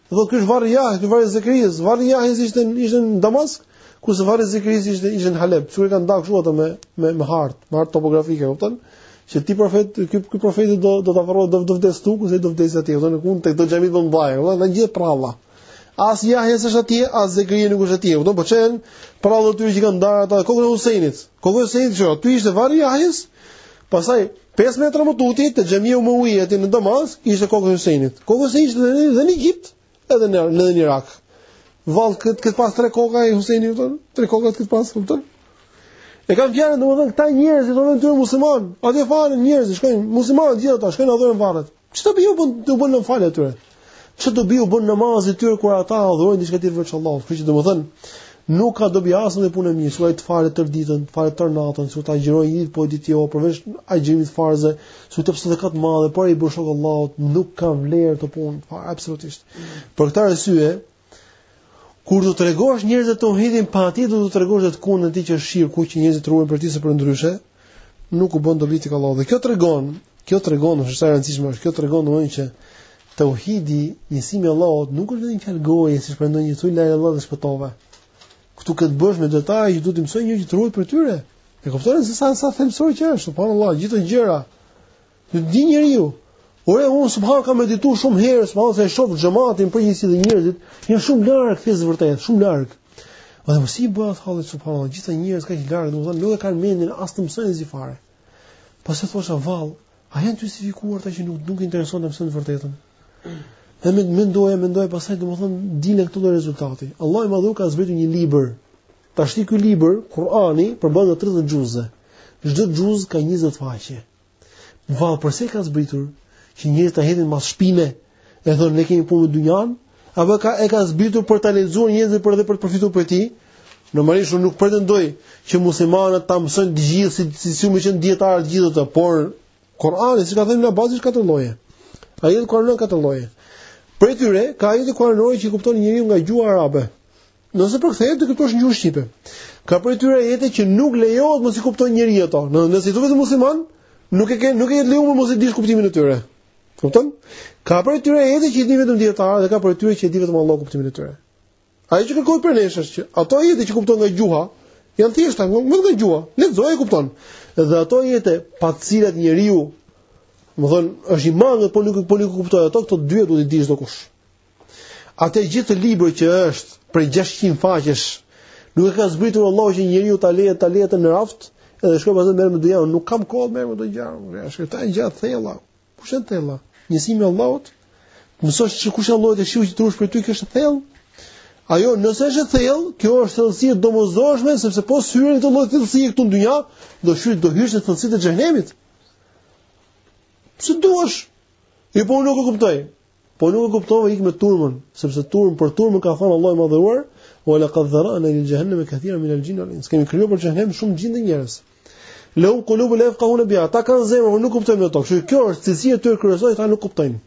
Do të kish varri i Jahjas, te varri i Zekrijes, varri i Jahjas ishte ishte në Damask, kurse varri i Zekrijes ishte ishte në Halep, ç'u e kanë nda kështu ato me me me hartë, me hartë topografike, e kupton? Që ti profet, ky ky profeti do do të varroset do të vdes këtu, kurse do vdes atje, do në kund tek do xhamit emevije, do të gjithë prralla. As Jahja s'është atje, as Zekria nuk është atje. Kupton? Po ç'janë, përralla këto që kanë ndarë ata kokën e Husajnit. Kokën e Husajnit që aty ishte varri i Jahjas. Pastaj 5 metra më tutje te xhamia emevije aty në Damask, ishte koka e Husajnit. Kokën e Husajnit dhe, dhe në Egjipt, edhe në në Irak. Vallë të ket të ket pas tre koka Husajni, kupton? Tre koka të ket pas, kupton? E kanë fjalën domethënë këta njerëz, domethënë këta musliman, aty falen njerëz, shkojnë musliman gjithë ata, shkojnë adhurojnë varret. Ç'dobi u bën u bën një fjalë atyre. Ç'dobi u bën namazi i tyre kur ata adhurojnë diçka tjetër veç Allahut. Kështu që domethën nuk ka dobi as në punën e mirë, sikur të falet tërë ditën, të falet tërë natën, sikur ta agjërojë një ditë po ditë jo, përveç agjërimit farz, sikur të japë sadaka të madhe, por i bën shok Allahut, nuk ka vlerë kjo punë fare, absolutisht. Për këtë arsye, Kur do t'u tregosh njerëzve tauhidin, patjetër do t'u tregosh të kundërtën e tij që është shirku, që njerëzit të ruhen prej tij se përndryshe, nuk u bën dobi tek Allahu. Dhe kjo tregon, kjo tregon sa e rëndësishme, është kjo tregon domethënë që tauhidi, njësimi i Allahut nuk është vetëm fjalë goje, siç pretendojnë, thuaj la ilaha illallah dhe shpëtove. Këtu ke të bësh me detaje, njeriu duhet t'i mësojë që të ruhet prej tyre. E kupton se sa sa thelbësore që është, subhanallahu, gjithë gjëra. T'i dijë njeriu, Po dhe unë subhan kam medituar shumë herë, subhan se e shoh xhamatin në përgjithësi dhe njerëzit, janë shumë larg fesë vërtet, shumë larg. Po them si bëhet halli subhan, gjithë njerëz kaq larg, domethënë nuk e kanë mendin as të mësojnë gjë fare. Pastaj thosha vallë, a janë të justifikuar ata që nuk nuk interesohen të mësojnë të vërtetën? Dhe me mendoja, mendoja pastaj domethënë dilja në këtë rezultat. Allahu i madhu ka zbritur një libër. Tashi ky libër, Kur'ani, përmban 30 xhuze. Çdo xhuz ka 20 faqe. Vallë, përse e ka zbritur që njerëzit ta hedhin mas shpine e thonë ne kemi punë me dynjanë, apo ka e ka zbritur për ta lexuar njerëzit për dhe për të përfituar prej tij? Normalisht unë nuk pretendoj që muslimanët ta mësojnë të gjithë si si si me qenë dijetarë të gjithë ato, por Kur'ani, siç ka thënë Ibn Abasi katër lloje. Ai është Kur'ani katër lloje. Prej tyre ka ajete kuranore që kupton njeriu nga gjuha arabe. Nëse përkthehet e kupton në gjuhën shqipe. Ka prej tyre ajete që nuk lejohet mos t'i kuptojë njeriu ato. Në nëse i duhet musliman, nuk e ke nuk e ke të lejuar mos ta dish kuptimin e tyre. Kupton? Ka prej tyre ajete që i dinë vetëm dijetarët dhe ka prej tyre që i di vetëm Allahu kuptimin e tyre. Ajo që kërkohet prej nesh është që ato ajete që kuptohen nga gjuha janë të thjeshta, kuptohen nga gjuha. Lexoje e kupton. Dhe ato ajete pa të cilat njeriu, domethënë, është i mangët, po nuk po nuk i kuptoi ato, këto të dyja duhet t'i dijë çdokush. Atë gjithë libër që është prej 600 faqesh, nuk e ka zbritur Allahu që njeriu ta lejë ta lejë në raft, edhe të shkojë pastaj të merret me dynja, nuk kam kohë të merrem me këtë gjë. Është këto gjëra të thella. Kush është e thella? Njësimi i Allahut. Të mësosh se kush është Allahu, ç'është shirku që të ruhesh prej tij, kjo është e thellë. Ajo nëse është e thellë, kjo është thellësi e domosdoshme sepse po s'hyre në këtë lloj thellësie këtu në dynja, do hysh do hysh në thellësitë e xhenemit. Pse do thuash? E po nuk e kuptoj. Po nuk e kuptove ik me turmën, sepse turmë për turmën ka thënë Allahu i madhëruar, "Wa laqad dharana li jahannama katiran min al-jinn wal ins." Kemi krijuar për xhenem shumë xhin dhe njerëz. Lahum qulubun la yafqahuna biha. Ata kanë zemër, por nuk kuptojnë me to. Kështu kjo është cilësia e tyre kryesore, ata nuk kuptojnë.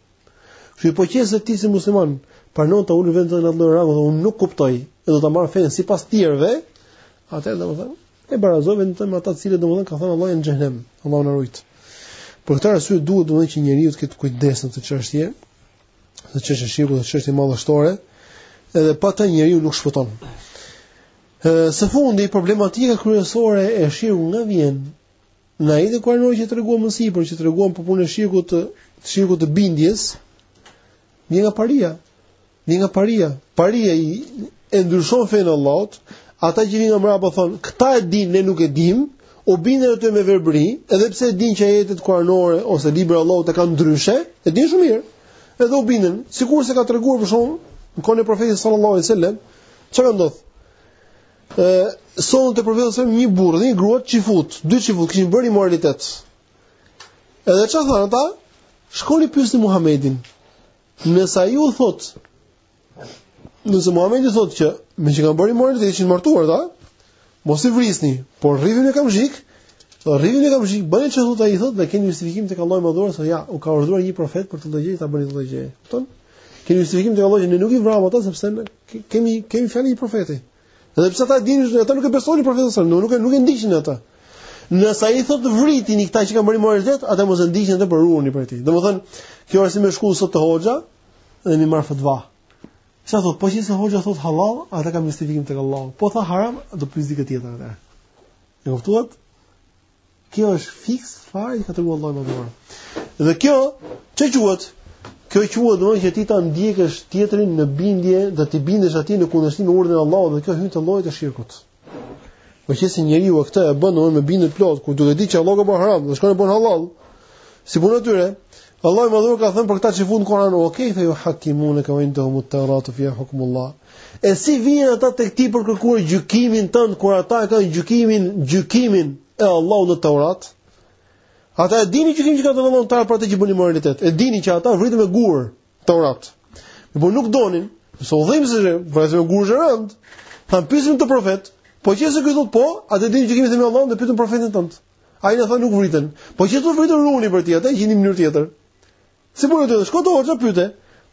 Kështu po qe se ti si musliman, pranon ta ulësh veten në atë rang dhe unë nuk kuptoj, e do ta marr fenë sipas të tjerëve, atëherë domethënë E barazon veten me ata të cilët domethënë ka thënë Allahu në xhenem, Allahu na rujt. Për këtë arsye duhet domethënë që njeriu të ketë kujdes në këtë çështje, në çështje të shirkut, në çështje madhështore, edhe pa të njeriu nuk shpëton. Ë së fundi problematika kryesore e shirkut nga vjen në ajetet kuranore që treguam më sipër, që treguam për punën e shirkut të shirkut të bindjes, një nga paria. Një nga paria, paria i e ndryshon fenë e Allahut, ata që vinë mbrapa thonë, këta e dinë, ne nuk e dimë, u binden atyre me verbëri, edhe pse e dinë që ajetet kuranore ose librat e Allahut e kanë ndryshe, e dinë shumë mirë. Edhe u binden, sikurse ka treguar për shkakun në kohën e profetit sallallahu alajhi wasallam, çfarë ndodhi? Ë, sollën te profeti sallallahu një burrë dhe një grua çifut, dy çifut kishin bërë imoralitet. Edhe çfarë thanë ata? Shkoni pyesni Muhamedin. Nëse ai u thot, nëse Muhamedi thot që meqë kanë bërë imoralitet, ishin të martuar ata, mos i vrisni, por rrihini me kamzhik, rrihini me kamzhik, bëni çfarë thotë ai thotë dhe keni justifikim tek Allahu i madhëruar se ja, u ka urdhëruar një profet për këtë gjë ta bëni këtë gjë. Kupton? Keni justifikim tek Allahu ne nuk i vramë ata sepse ne kemi kemi fjalën e një profeti. Edhe pse ata e dinin se ata nuk e besonin profetin sallallahu alajhi wasallam, nuk e nuk e ndiqnin ata. Nëse ai thotë vritini këta që kanë bërë imoralitet, ata mos e ndiqni atë, por ruhuni prej tij. Domethënë, kjo është si me shku sot te hoxha dhe me marrë fatva. Ça thotë, po qe se hoxha thotë halal, atëherë kam justifikim tek Allahu. Po tha haram, do pyes dikë tjetër atëherë. E kuptuat? Kjo është fiks fare që ka treguar Allahu i madhëruar. Dhe kjo çfarë quhet? Kjo quhet domethënë që ti ta ndjekësh tjetrin në bindje, do t'i bindesh atij në kundërshtim me urdhën e Allahut dhe kjo hyn te llojit e shirkut. Po qe se njeriu këtë e bën domethënë me bindje të plotë, kur duke e ditur që Allahu e ka bërë haram, do shkon e bën halal. Si puna e tyre, Allahu i madhëruar ka thënë për këta çifutë në Kur'an, "Wa kayfa yuhakkimunaka wa indahum at-tauratu fiha hukmullah." E si vijnë ata tek ti për kërkuar gjykimin tënd kur ata e kanë gjykimin, gjykimin e Allahut në Teurat? Ata e dinin gjykimin që ka dhënë Allahu në Teurat për ata që bëjnë imoralitet. E dinin që ata vriten me gurë në Teurat. Por nuk donin, se u dhimbsej, se vriten me gurë, e rëndë. Thanë pyesim këtë profet, po qe se ky thotë po, ata e dinin gjykimin e Allahut dhe pyetën profetin tënd. Ai na tha nuk vriten. Po qe se vriten ruhuni prej tij, atëherë gjeni një mënyrë tjetër. Si puna sot, shko te hoxha pyete.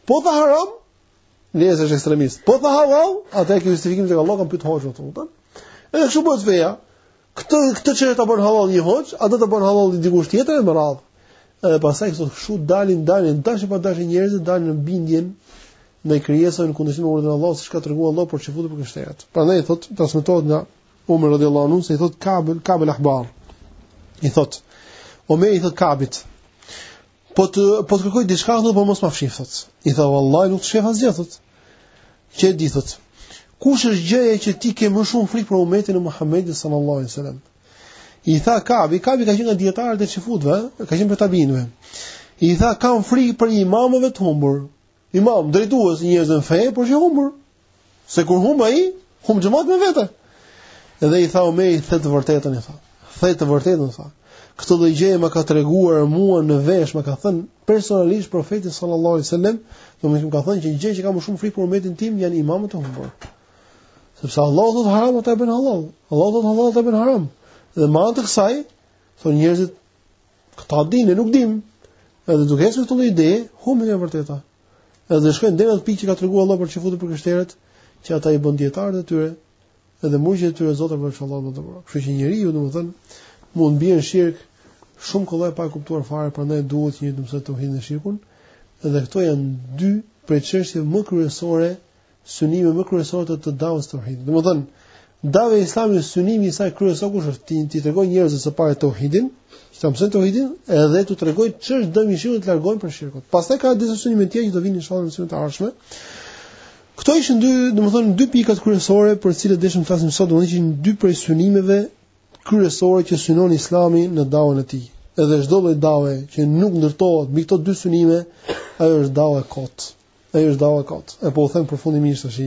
Po tha haram, thonë se është ekstremist. Po tha halal, atëherë ke justifikim tek Allah kam pyet hoxhën, thotë. Edhe kështu bëhet feja. Këtë këtë gjë ta bën halal një hoxhë, atë ta bën halal dikush tjetër e me radhë. Edhe pastaj këto kështu dalin, dalin dash pa dash njerëz dalin në bindjen ndaj krijesave në kundërshtim me urdhën e Allahut, siç ka treguar Allah për çifutët, për krishterët. Prandaj thot transmetohet nga Umar radhiyallahu anhu se i thot Kab el, Kab el Ahbar. I thot Omer i thot Kabit. Po të po të kërkoj diçka thotë po mos ma fshih thotë. I tha vallahi nuk të fsheh asgjë thotë. Që e di thotë. Kush është gjëja që ti ke më shumë frikë për umetin e Muhamedit sallallahu alajhi wasallam? I tha Kabi, Kabi ka qenë nga dietarët e çifutëve, ka qenë prej tabiinëve. I tha kam frikë prej imamëve të humbur. Imam drejtues njerëz në fe, por që është humbur. Se kur humb ai, humb xhemati me vete. Edhe i tha Omeri, the të vërtetën i tha. The të vërtetën tha. Këtë lloj gjëje më ka treguar mua në vesh, më ka thënë personalisht profeti sallallahu alajhi wasallam, domethënë më ka thënë që gjëja që kam më shumë frikë për umetin tim janë imamët e humbur. Sepse Allahu thotë haram ata bëjnë hallall. Allahu thotë hallall ata bëjnë haram. Dhe me anë të kësaj, thonë njerëzit këta dinë, ne nuk dimë. Edhe duke qenë këto ide, humbi e vërteta. Edhe shkojnë deri në atë pikë që ka treguar Allahu për çifutët për krishterët, që ata i bënë dijetarët e tyre, edhe murgjit e tyre zotër për inshallah më të vërtetë. Kështu që njeriu domethën mund të bjerë në shirk shumë kollaj pa e kuptuar fare, prandaj duhet që të mësojë teuhidin dhe shirkun. Dhe këto janë dy prej çështjeve më kryesore synime më kryesore të, të davës së teuhidit. Domethënë, dava e islamit synimi i saj kryesor kush është t'i, t'i tregojë njerëzve së pari teuhidin, që ta mësojnë teuhidin, edhe t'u tregojë ç'është dëmi i shirkut t'i largojë prej shirkut. Pastaj ka disë synime tjera që do vijnë inshallah në të ardhmen. Këto ishin dy, domethënë, dy pikat kryesore për të cilat deshëm të flasim sot, domethënë, dy prej synimeve kryesore që synon islami në davën e tij. Edhe çdo lloj dave që nuk ndërtohet mbi këto dy synime, ajo është dava e kotë. Ajo është davë e kotë. E po u them përfundimisht tash.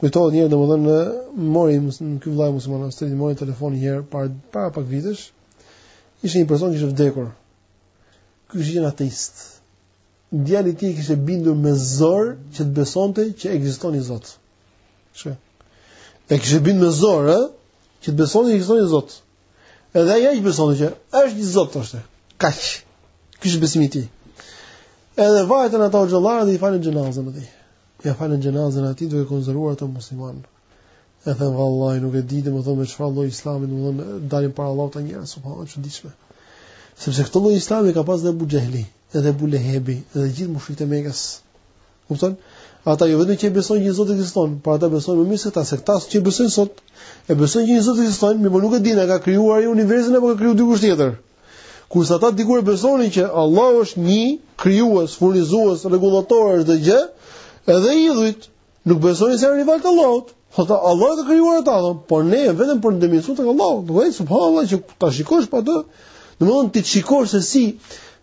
Më kujtohet një herë domethënë më mori një ky vëllai musliman në stretin më mori në telefon një herë para para pak vitesh. Ishte një person që ishte vdekur. Ky ishte një ateist. Djali i tij e kishte bindur me zor që të besonte që ekziston një Zot. Shë. E kishte bindur me zor, ë, që të besonte që ekziston një Zot. Edhe ai ai besonte që është një Zot thoshte. Kaq. Ky ishte besimi i tij. Edhe vajtën ata hoxhallarë dhe i falën xhenazën atij. Ia falën xhenazën atij duke e konsideruar atë musliman. E thënë vallahi nuk e di domethënë me çfarë lloj islami domethënë dalin para Allahut këta njerëz subhanallah e çuditshme. Sepse këtë lloj islami ka pas dhe Abu Xhehli, edhe Abu Lehebi, edhe gjithë mushrikët e Mekës. Kupton? Ata jo vetëm që e besonin që Zoti ekziston, por ata besonin më mirë se ta se këta që besojnë sot, e besojnë që Zoti ekziston, mirëpo nuk e dinë a e ka krijuar ai universin apo e ka krijuar dikush tjetër. Kurse ata dikur e besonin që Allahu është një krijues, furnizues, rregullator i çdo gjëje, edhe idhujt nuk besonin se janë rivalë të Allahut. Thotë Allahu ka krijuar ata, por ne vetëm për ndërmjetësues tek Allahu. Do të thotë subhanallahu që ta shikosh pa të, domthonë t'i shikosh se si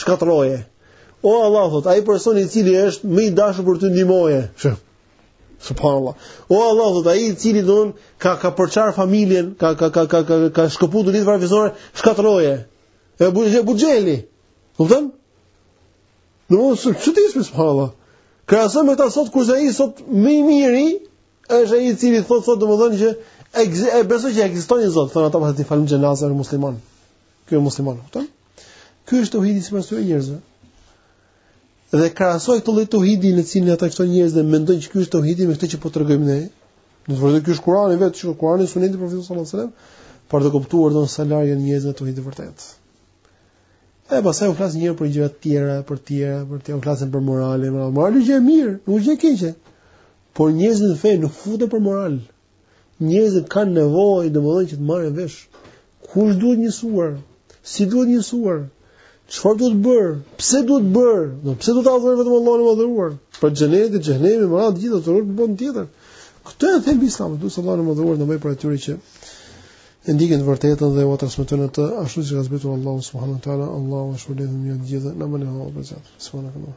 Shkatërroje. O Allah, thot, ai person i cili është më i dashur për ty ndihmoje. Subhanallah. O Allah, thot, ai i cili don ka ka përçar familjen, ka ka ka ka ka, ka shkëputur lidhjet farefisnore, shkatërroje. Ebu Xhehli. Kupton? Domethënë të çudit subhanallah. Krahasoj me ta sot kurse ai sot më i miri është ai i cili thot sot domethënë që e besoj që ekziston një Zot, thonë ata pastaj falim xhenazen e musliman. Ky është musliman, kupton? Ky është tauhidi sipas këtyre njerëzve. Dhe krahasoj këtë lloj tauhidi në të cilin janë këta njerëz dhe mendojnë që ky është tauhidi me këtë që po tregojmë ne. Në të vërtetë ky është Kurani vetë, është Kurani suneti i Profetit sallallahu alajhi wasallam, për të kuptuar domethënë sa larg janë njerëzit nga tauhidi i vërtetë. E pastaj u flasin njerëzve për gjëra të tjera, për të tjera, për të tjera, u flasin për moralin, morali është gjë e mirë, nuk është gjë e keqe. Por njerëzit në fe nuk futen për moral, Njerëzit kanë nevojë domethënë që të marrin vesh kush duhet njësuar, si duhet njësuar, çfarë duhet bërë, pse duhet bërë, do pse duhet ta adhurojmë vetëm Allahun e madhëruar, për xhenetin, xhehenemin, me radhë gjithë ato rreth botës tjetër. Këtë e them Islamin, lutem Allahun e madhëruar na bëjë prej atyre që e ndjekin të vërtetën dhe ua transmetojnë atë ashtu siç ka zbritur Allahu subhanahu wa taala, Allahu i shpërbleftë të gjithë, na bëftë Allahu për zot. Subhanallahu.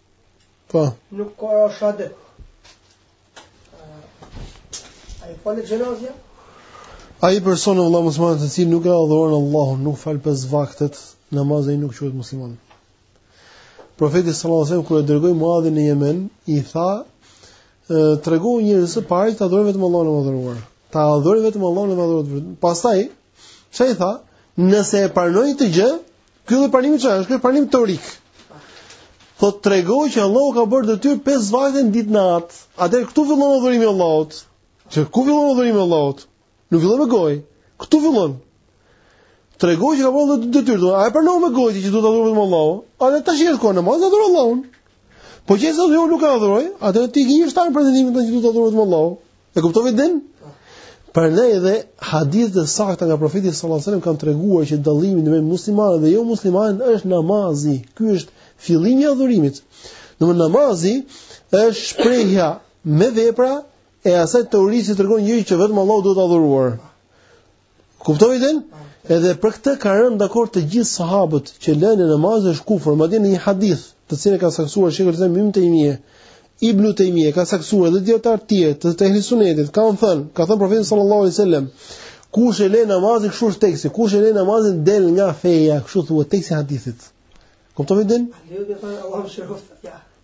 Po. Nuk ka shehadet. A i falet xhenazja? Ai person e Allah musliman i cili nuk e adhuron Allahun, nuk fal pesë vaktet namaz, ai nuk quhet musliman. Profeti sallallahu alaihi wasallam kur e dërgoi Muadhin në Jemen, i tha, tregoju njerëzve së pari ta adhurojnë vetëm Allahun e madhëruar. Ta adhurojnë vetëm Allahun e madhëruar. Pastaj, ça i tha, nëse e pranojnë këtë gjë, Ky lloj pranimi çfarë është? Ky është pranim teorik. Po tregoju që Allahu ka bërë detyrë pesë vakte në ditë natë. Atëherë këtu fillon adhurimi i Allahut. Që ku fillon adhurimi i Allahut? Nuk fillon me gojë. Këtu fillon. Tregoju që ka bërë detyrë, do. A e pranon me gojë që do ta adhurosh vetëm Allahu? Ja dhe tash është koha e namazit adhuroje Allahun. Po qe se ti nuk e adhuron, atëherë ti gënjeshtron pretendimin tënd që do ta adhuroj vetëm Allahun. E kuptove din? Prandaj edhe hadithet e sakta nga profeti sallallahu alajhi wasallam kanë treguar që dallimi në mes muslimanëve dhe jo muslimanëve është namazi. Ky është fillimi i adhurimit. Pra namazi është shprehja me vepra e asaj teorisë që tregon njeriu që vetëm Allahu duhet adhuruar. Kupton din? Edhe për këtë kanë rënë dakord të gjithë sahabët që lënia e namazit është kufër, madje në një hadith, të cilin e ka saktuar Sheikhul Islam Ibn Taymiyah, Ibn Taymiyah e ka saktuar dhe dijetarë të tjerë të të Ehli Sunnetit kanë thënë, ka thënë profeti sallallahu alajhi wasallam, kush e lë namazin kështu është teksti, kush e lë namazin del nga feja, kështu thuhet teksti i hadithit. Kupton? Allahu shëroftë. Ja.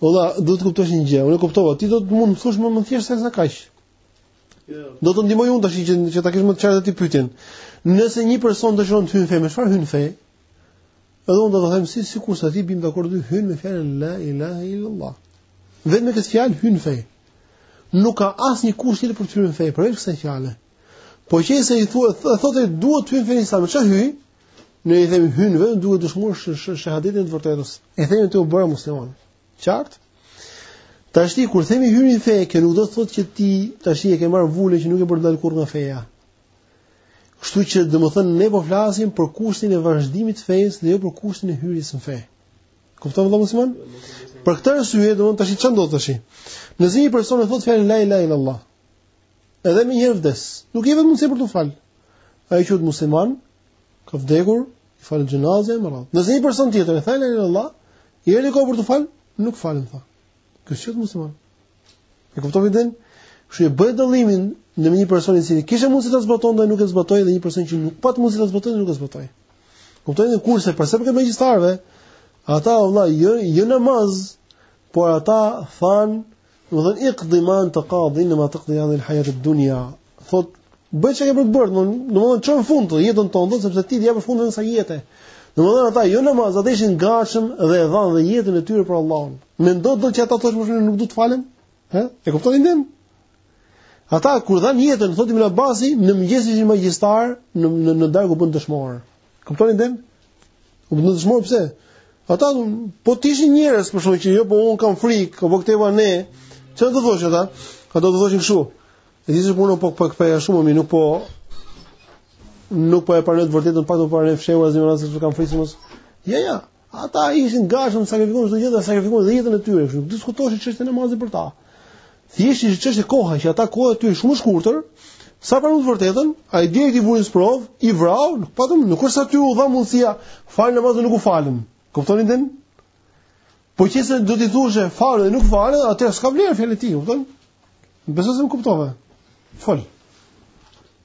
Vëlla, do të kuptosh një gjë. Unë e kuptova, ti do të mund të thosh më thjesht se sa kaq. Jo. Do të ndihmoj unë tash që që ta kesh më të qartë ti pyetjen. Nëse një person dëshiron të hyjë në fe, me çfarë hyn në fe? Edhe unë do të them sikurse ti biem dakord ti hyn me fjalën la ilaha illallah. Vetëm me këtë fjalë hyn në fe. Nuk ka asnjë kusht tjetër për të hyrë në fe, përveç kësaj fjale. Po qëse i thua, thotë dua të hyj në fe, me çfarë hyj? Ne i themi hyn vetëm duke dëshmuar shahadetin e të vërtetës. E themi ti u bëre musliman. Qartë? Tashti kur themi hyn në fe, kjo nuk do të thotë që ti tash e ke marrë vulën që nuk bën dal kurrë nga feja. Kështu që domethënë ne po flasim për kushtin e vazhdimit të fesë dhe jo për kushtin e hyrjes në fe. Kupton vëllai musliman? Për këtë arsye domethënë tash ça ndodh tash. Nëse një person e thotë fjalën la ilaha illallah, edhe menjëherë vdes. Nuk i jepet mundësi për t'u falur. Ai quhet musliman, ka vdekur, i fal xhenazën e me radhë. Nëse një person tjetër e tha la ilaha illallah, i erdhi koha për t'u falur, nuk falem tha. Ky s'quhet musliman. E kuptoni din? Kështu e bëj dallimin mes një person i cili kishte mundësi ta zbatonte dhe nuk e zbatoi dhe një person që nuk pat mundësi ta zbatonte dhe nuk e zbatoi. Kuptoni, kurse për sa u përket magjistarëve, ata vëlla jo jo namaz, por ata thanë Domethënë iqdi ma anta qadi innama taqdi hadhihi alhayat ad-dunya. Thotë bëj çka ke për të bërë, domethënë çoje në fund jetën tonë, sepse ti dia për fundin e kësaj jete. Domethënë ata jo namaz, ata ishin të gatshëm dhe e dhanë dhe jetën e tyre për Allahun. Mendon dot që ata t'i thoshin nuk du të falem? Hë? E kuptoni ndem? Ata kur dhanë jetën, thotë Ibn Abbasi, në mëngjes ishin magjistarë, në në, në darkë u bënë dëshmorë. Kuptoni den? U bënë dëshmorë pse? Ata po të ishin njerëz për shembull që jo po un kam frikë, apo këtej andej. Çfarë do thoshin ata? Ata do të thoshin kështu. E di se punon po po ktheja shumë, mi nuk po nuk po e pranoj të vërtetën po do ta pranoj fshehur në zemër se kam frikë mos. Ja ja, Ata ishin të gatshëm të sakrifikonin çdo gjë dhe sakrifikuan dhe jetën e tyre, kështu. Diskutoshi çështën e namazit për ta. Thjesht ishte çështje kohe që ata koha e tyre shumë e shkurtër, sa pranuan të vërtetën, ai direkt i vuri në sprovë, i vrau, nuk patën, nuk është atyre u dha mundësia, fal namazin nuk u falën. Kuptoni den? Po që se do t'i thoshe falu dhe nuk falet, atëherë s'ka vlerë fjala e tij, kupton? Besoj se më kuptove. Fol.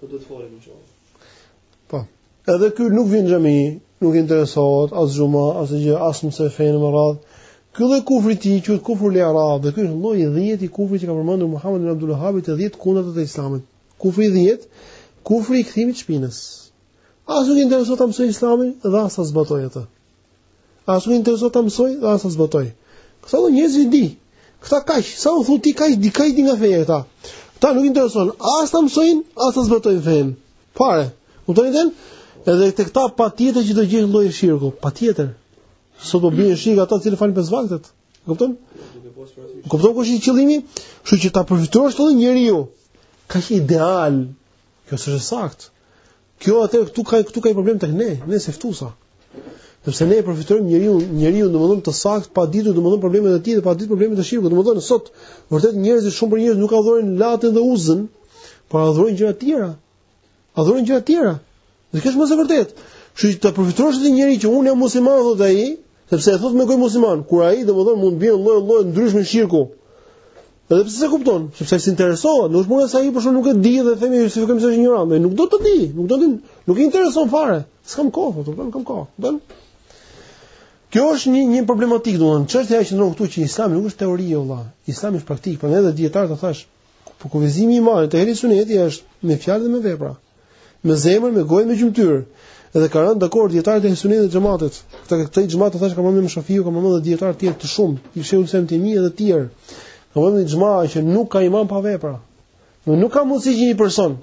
Po do të folim në çon. Po. Edhe ky nuk vjen xhami, nuk i interesohet as xhuma, as gjë, as mëson fenë me radhë. Ky lloj kufri i tij quhet kufrul irad, dhe ky është lloji i 10 i kufrit që ka përmendur Muhamedi ibn Abdul Wahhab te 10 kundërtat e Islamit. Kufri i 10, kufri i kthimit shpinës. As nuk i interesohet ta mësojë Islamin dhe as ta zbatojë atë. As nuk i intereson ta mësojë dhe as ta zbatojë. Këta do njerëz që di. Këta kaq, sa u thu ti kaq, di kaq di nga feja këta. Këta nuk i intereson as ta mësojnë, as ta zbatojnë fenë. Fare. Kupton idenë? Edhe tek këta patjetër që do gjejnë një lloj shirku, patjetër. Sot po bien në shirk ata që falin pesë vaktet. Kupton? Kupton kush është qëllimi? Kështu që ta përfitosh ti njeriun. Ka një ideal. Kjo është e saktë. Kjo atëherë këtu ka këtu ka një problem tek ne, ne si ftuesa. Sepse ne e përfitojmë njeriun, njeriun domethënë të saktë, pa ditur domethënë problemet e tij dhe pa ditur problemet e shirkut. Domethënë sot vërtet njerëzit shumë prej njerëzve nuk adhurojnë Latin dhe Uzën, por adhurojnë gjëra të tjera. Adhurojnë gjëra të tjera. Dhe kjo është më se e vërtetë. Kështu që ta përfitosh ti njeriun që unë jam musliman thotë ai, Sepse e thotë me gojë musliman, kur ai domethënë mund të bjerë në lloj lloje të ndryshme shirku. Edhe pse s'e kupton, sepse ai s'interesohet, nuk është puna se ai por nuk e di dhe themi se është një injorant, nuk do të di, nuk do të nuk i intereson fare. S'kam kohë, po thotë, kam kohë. Don. Kjo është një një problematikë, domethënë, çështja qëndron këtu që Islami nuk është teori o vëlla. Islami është praktikë, prandaj edhe dijetarët thanë, përkufizimi i imanit te ehli suneti është me fjalë dhe me vepra. Me zemër, me gojë, me gjymtyrë. Edhe kanë rënë dakord dijetarët e Sunetit dhe Xhematit. Këtë këtë ixhma thashë ka imam Shafiu, ka mëmë dhe dijetarë të tjerë të shumë, shejhul islam Ibn Tejmije dhe të tjerë. Ka një ixhma që nuk ka iman pa vepra. Do nuk ka mundësi që një person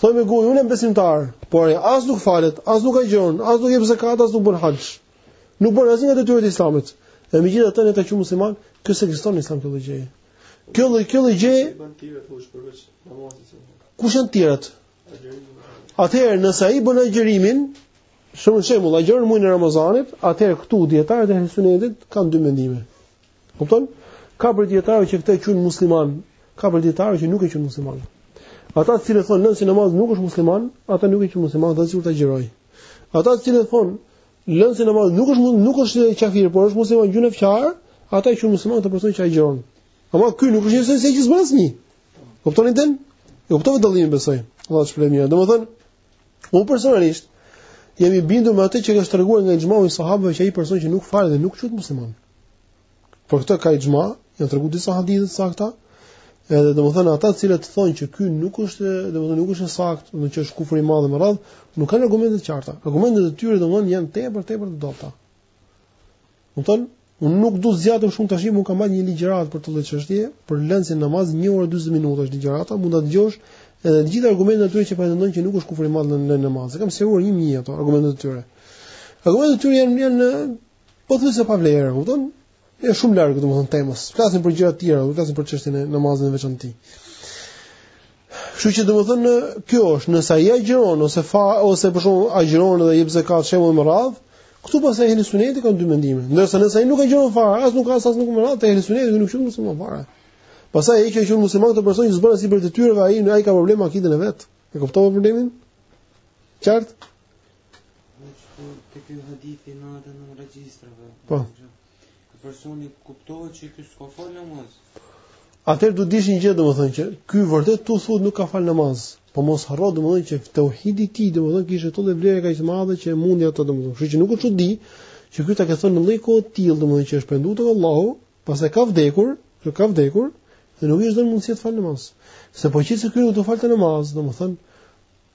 të thojë me gojë, unë jam besimtar, por as nuk falet, as nuk agjëron, as nuk jep zakat, as nuk bën haxh. Nuk bën asnjë nga detyrat e Islamit. Dhe megjithatë ne ta quajmë musliman, kjo s'ekziston në Islam këtë gjë. Kjo lloj kjo lloj gjë. Kush janë tjerat? Atëherë, nëse ai bën agjërimin, për shembull, agjëron muajin e Ramazanit, atëherë këtu dijetarët e Sunetit kanë dy mendime. Kupton? Ka prej dijetarëve që këtë e quajnë musliman, ka prej dijetarëve që nuk e quajnë musliman. Ata të cilët thonë lënësi i namazit nuk është musliman, ata nuk e quajnë musliman, edhe sikur të agjërojë. Ata të cilët thonë Lënësi i namazit nuk është nuk është kafir, por është musliman gjynahqar, ata e quajnë musliman këtë person që agjëron. Ama ky nuk është se që s'bën asnjë. Kupton idenë? E kuptove dallimin besoj. Allahu të shpërbleftë mirë. Domethënë, unë personalisht jam i bindur me atë që është treguar nga ixhmaja i sahabëve që ai person që nuk falet nuk quhet musliman. Për këtë ka ixhma, janë tregu disa hadithe të sakta, edhe domethënë ata të cilët thonë që ky nuk është domethënë nuk është saktë, dhe që është kufri i madh me radhë, nuk kanë argumente të qarta. Argumentet e tyre domethënë janë tepër tepër të dobta. Kupton? Unë nuk do zgjatem shumë tash, unë kam marrë një ligjëratë për këtë çështje, për lënësin e namazit 1 orë 40 minuta është ligjërata, mund ta dëgjosh edhe të gjitha argumentet e tyre që pretendojnë që nuk është kufri i madh lënia e namazit. Kam sqaruar një nga një ato argumentet e tyre. Argumentet e tyre janë janë Pothuajse pa vlerë, kupton? Është shumë larg domethënë temës. Flasin për gjëra të tjera, nuk flasin për çështjen e namazit në veçanti. Kështu që domethënë kjo është, nëse ai agjëron ose fa ose për shkakun agjëron dhe jep zakat shembull me radhë, këtu pastaj ehli suneti kanë dy mendime. Ndërsa nëse ai nuk agjëron fare, as nuk ka as nuk me radhë te ehli suneti nuk e quajnë musliman fare. Pastaj ai që e quan musliman këtë person që s'bën asnjë prej detyrave, ai ai ka problem me akiden e vet. E kuptove problemin? Qartë? Te ky hadithi i nëntëdhjetë e nëntë regjistrave. Po. Ky personi kuptohet që ky s'ka fal namaz. Atëherë do dish një gjë domethënë që ky vërtet këtu thotë nuk ka fal namaz. Po mos harro domethënë që tauhidi i tij domethënë kishte lloj vlere kaq të madhe që e mundi ato domethënë. Kështu që nuk është çudi që ky ta ka thënë në një lloj kohe të tillë domethënë që është penduar tek Allahu, pastaj ka vdekur, që ka vdekur dhe nuk i është dhënë mundësi të fal namaz. Se po qe se ky nuk do falte namaz, domethënë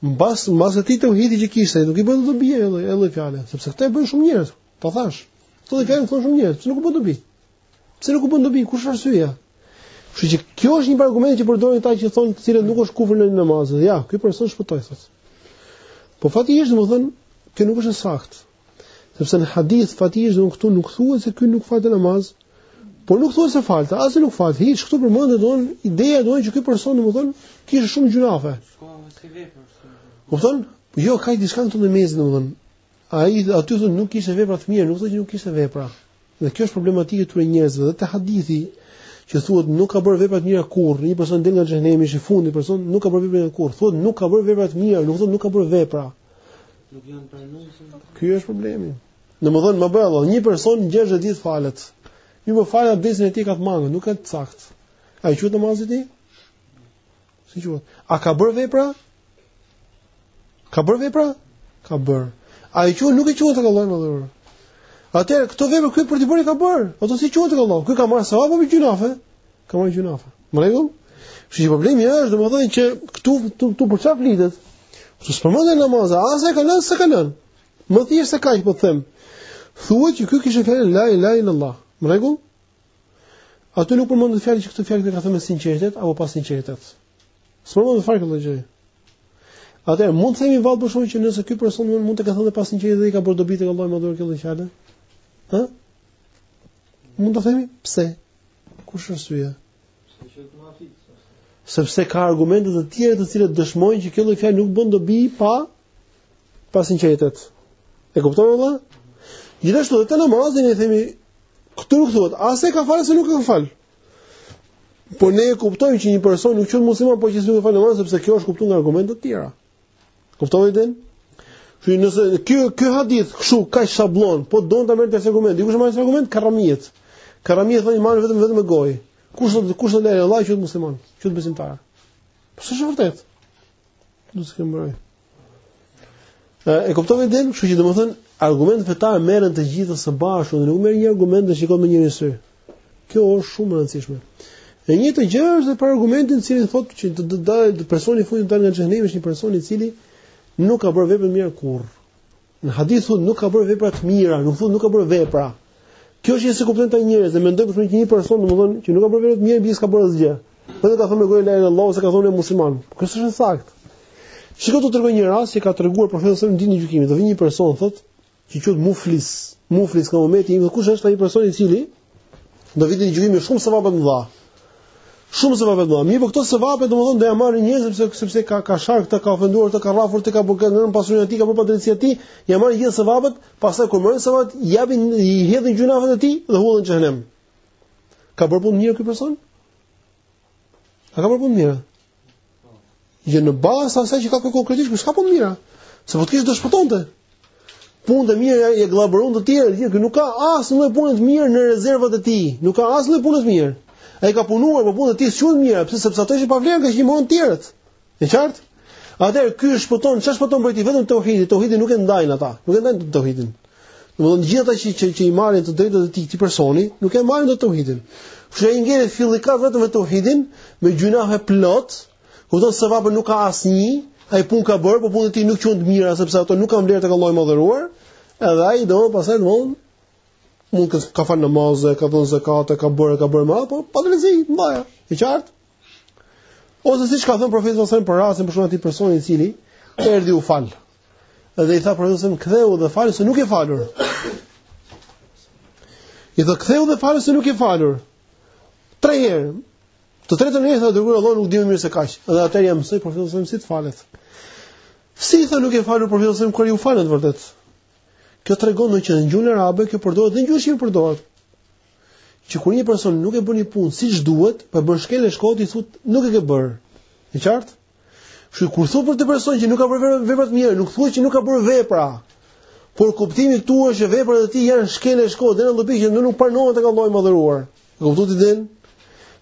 Mbas mbas atij teuhidit që kishte, nuk i bën dobi edhe kjo fjalë, sepse këtë e bën shumë njerëz. Po thash, këto i kanë thënë shumë njerëz, pse nuk u bën dobi? Pse nuk u bën dobi? Kush është arsyeja? Kështu që kjo është një argument që përdorin ata që thonë se s'është, nuk është kufër lënia e namazit. Ja, ky person shpëtoi thotë. Po fakti është, domethënë, kjo nuk është e saktë. Sepse në hadith fakti është domethënë këtu nuk thuhet se ky nuk falte namaz, por nuk thuhet se falte, as nuk falte. Hiç këtu përmendet don ideja don që ky person domethën kishte shumë gjynahe. Kupton? Jo, ka diçka këtu në mes domethën. Ai aty thotë nuk kishte vepra të mira, nuk thotë që nuk kishte vepra. Dhe kjo është problematikë e këtyre njerëzve. Dhe te hadithi që thuhet nuk ka bërë vepra të mira kurrë, një person del nga xhehenemi, është i fundit person, nuk ka bërë vepra të mira kurrë. Thuhet nuk ka bërë vepra të mira, nuk thotë nuk ka bërë vepra. Nuk janë pranuar. Ky është problemi. Domethënë, mos bëj Allah, një person 60 ditë falet. Duke u falë abdesin e tij ka të mangë, nuk është sakt. A i quhet namazi i tij? Si quhet? A ka bërë vepra? Ka bërë vepra? Ka bërë. A i quhet nuk i quhet tek Allahu i madhëruar. Atëherë këto vepra ky për të bërë ka bërë. Ato s'i quhen tek Allahu? Ky ka marrë sevap apo gjynafe? Ka marrë gjynafe. Në rregull? Kështu që problemi është, domethënë që këtu këtu, këtu për çfarë flitet? Këtu s'përmendet namazi, as e ka lënë, as e ka lënë. Më thjesht se kaq po të them. Thuhet që ky kishte fjalën la ilaha illallah. Në rregull? Aty nuk përmendet fjala që këtë fjalë e ka thënë me sinqeritet apo pa sinqeritet. S'përmendet fare kjo gjë. A mund të themi vëlla për shkak që nëse ky person mund të ka thënë pa sinqeritet dhe i ka bërë dobi tek Allahu i madhëruar kjo fjalë. Hë? Mund të themi pse? Kush arsyeja? Sepse ka argumente të tjera të cilat dëshmojnë që kjo lloj fjalë nuk bën dobi pa pa sinqeritet. E kupton vëlla? Gjithashtu edhe te namazi ne themi këtu nuk thuhet, as e ka falë as nuk e ka falë. Por ne e kuptojmë që një person nuk quhet musliman po qe nuk e fal namaz sepse kjo është kuptuar nga argumente të tjera. Kuptoni din? Që nëse ky ky hadith kshu ka shablon, po ta marrësh si argument. Dikush më ka argument karamiet. Karamiet thonë iman është vetëm me gojë. Kush thotë kush thotë la ilahe illallah quhet musliman, quhet besimtar. Po s'është e vërtetë. Do të kem bërë. E kuptoni din, kështu që domethën argumentet fetare merren të gjithë së bashku, nuk merr një argument dhe shikon me njërin sy. Kjo është shumë e rëndësishme. E njëjta gjë është dhe për argumentin i cili thotë që të dalë personi i fundit dal nga xhenemi është një person i cili nuk ka bërë vepra të mira kurr. Në hadith thotë nuk ka bërë vepra të mira, nuk thotë nuk ka bërë vepra. Kjo është një s'e kuptojnë ca njerëz dhe mendojnë për shkak të një person domethënë që nuk ka bërë vepra të mira, bie s'ka bërë asgjë. Edhe ka thënë gojë la ilahe illallah ose ka thonë musliman. Kjo s'është e saktë. Shiko të tregoj një rast që ka treguar profeti në ditën e gjykimit. Do vijë një person thotë Që quhet muflis, muflis nga ummeti im, kush është ai person i cili do vijë ditën e gjykimit me shumë sevape të mëdha. Shumë sevape të mëdha. Mirë, po këto sevape domethënë do ja marrin njerëzit sepse sepse ka ka sharë këtë ka ofenduar këtë ka rrafur këtë ka bërë nën pasurinë e tij, ka bërë padrejtësi e tij, ja marrin gjithë sevapet, pastaj kur marrin sevapet, japin i hedhin gjynahet e tij dhe hudhet në xhenem. Ka bërë punë mirë ky person? A ka bërë punë mirë? Jo në bazë asaj që ka konkretisht, s'ka punë mira. Se po të kish do shpëtonte. Punët e mira ia gllabëron të tjerët, gjithë që nuk ka asnjë punë të mirë në rezervat e tij, nuk ka asnjë punë të mirë. Ai ka punuar, po punët e tij s'janë të mira, pse sepse ato ishin pa vlerë ngaqë ia morën të tjerët. E qartë? Atëherë ky shpëton, çfarë shpëton prej tij vetëm tauhidin, tauhidin nuk e ndajnë ata, nuk e ndajnë tauhidin. Domethënë të gjithë ata që, që që i marrin të drejtat e tij këtij personi, nuk e marrin dot tauhidin. Kështu ai ngjelet fillikat vetëm me tauhidin, me gjynahe plot, kupton sevape nuk ka asnjë, ai pun ka bër, por punët e tij nuk qenë të mira sepse ato nuk kanë vlerë tek Allahu i madhëruar. Edhe ai do pastaj domthon mund të ketë fal namazë, ka dhënë zakate, ka bërë, ka bërë më, po padrejtësi, mbaja. E qartë? Ose siç ka thënë profeti sallallahu alajhi wasallam për rastin për shkak të atij personi i cili erdhi u fal. Dhe i tha profeti sallallahu alajhi wasallam ktheu dhe falu se nuk je falur. I tha ktheu dhe falu se nuk je falur. Tre herë. Të tretën herë tha i dërguar i Allahut nuk di më mirë se kaq. Dhe atëherë ja mësoi profeti sallallahu alajhi wasallam si të falet. Si i tha nuk je falur profeti sallallahu alajhi wasallam kur ai u fal vërtet. Kjo tregon që në gjuhën arabe kjo përdoret dhe në gjuhën shqipe përdoret. Që kur një person nuk e bën një punë siç duhet, po bën shkel e shko ti i thot nuk e ke bër. E qartë? Kështu kur thua për atë person që nuk ka bërë vepra të mira, nuk thua që nuk ka bërë vepra. Por kuptimi këtu është që veprat e tij janë shkel e shko, domethënë që nuk pranohen tek Allahu i madhëruar. E kuptuat idenë?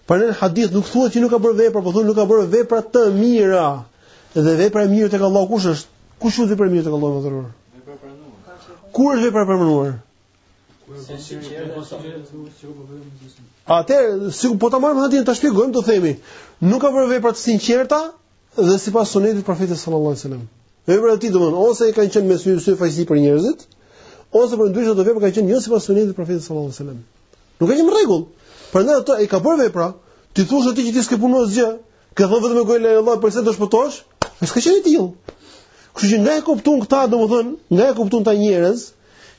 Pra në hadith nuk thua që nuk ka bërë vepra, po thua nuk ka bërë vepra të mira. Dhe vepra e mirë tek Allahu kush është? Kush është vepra e mirë tek Allahu i madhëruar? Kur është vepra e pranuar? Atëherë, si po ta marrim hadithin ta shpjegojmë, do themi, nuk ka bërë vepra të sinqerta dhe sipas sunetit të profetit sallallahu alajhi wasallam. Veprat e tij domethënë ose i kanë qenë me sy syfaqësi për njerëzit, ose përndryshe ato vepra kanë qenë jo sipas sunetit të profetit sallallahu alajhi wasallam. Nuk ka qenë në rregull. Prandaj ato ai ka bërë vepra, t'i thuash atij që ti s'ke punuar asgjë, Ke thënë vetëm me gojë la ilaha illallah, përse do shpëtosh? Ai s'ka qenë i tillë. Kështu që nga e kuptuan këta, domethënë, nga e kuptuan këta njerëz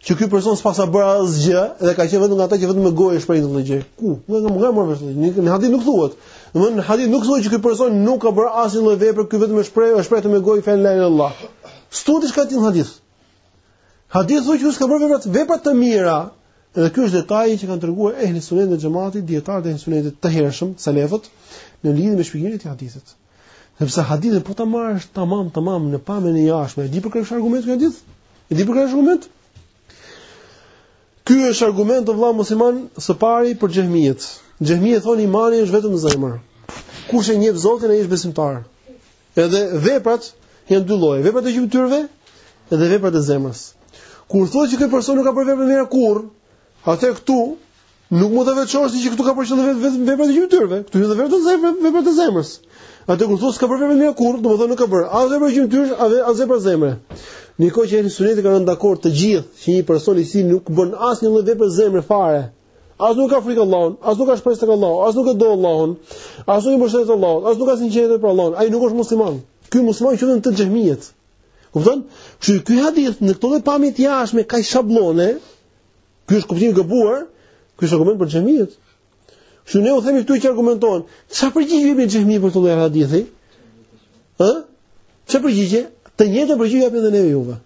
që ky person s'paska bërë asgjë dhe ka qenë vetëm nga ata që vetëm me gojë shprehin këtë gjë. Ku? Nga nga nga morët vesh. Në hadith nuk thuhet. Domethënë në hadith nuk thuhet që ky person nuk ka bërë asnjë lloj vepre, ky vetëm e shpreh, e shpreh me gojë fjalën la ilaha illallah. S'thuhet diçka e tillë në hadith. Hadithi thotë që s'ka bërë vepra vepra të mira. Edhe ky është detaji që kanë treguar ehli sunet dhe xhamati, dijetarët e ehli sunetit të hershëm, selefët, në lidhje me shpjegimin e hadithit. Sepse hadithin po ta marrësh tamam tamam në pamjen e jashtme, e di për kë është argument ky hadith? E di për kë është argument? Ky është argument o vëlla musliman së pari për xehmijet. Xehmijet thonë imani është vetëm në zemër. Kush e njeh Zotin ai është besimtar. Edhe veprat janë dy lloje, veprat e gjymtyrëve dhe veprat e zemrës. Kur thotë që ky person nuk ka bërë vepra të mira kurrë, atëherë këtu nuk mund të veçosh se këtu ka për qëllim vetëm veprat e gjymtyrëve, këtu janë veprat e zemrës, veprat e zemrës. Atëherë kur thotë s'ka bërë vepra të mira kurrë, domethënë nuk ka bërë as vepra gjymtyrësh, as vepra zemre. Ndërkohë që ehli suneti kanë rënë dakord të gjithë që një person i cili nuk bën asnjë lloj vepre zemre fare, As nuk ka frikë Allahun, as nuk ka shpresë tek Allahu, as nuk e do Allahun, as nuk i mbështetet Allahut, as nuk ka sinqeritet për Allahun. Ai nuk është musliman. Ky musliman qëndron te xhehmijet. Kupton? Kështu ky hadith në këtë pamje të jashtme kështu shabllon. Ky është kuptimi i gabuar. Ky është argument për xhehmijet. Kështu ne u themi këtyre që argumentojnë, çfarë përgjigje jepni xhehmijve për këtë hadith? Ë? Çfarë përgjigje? Të njëjtën përgjigje japim edhe ne juve.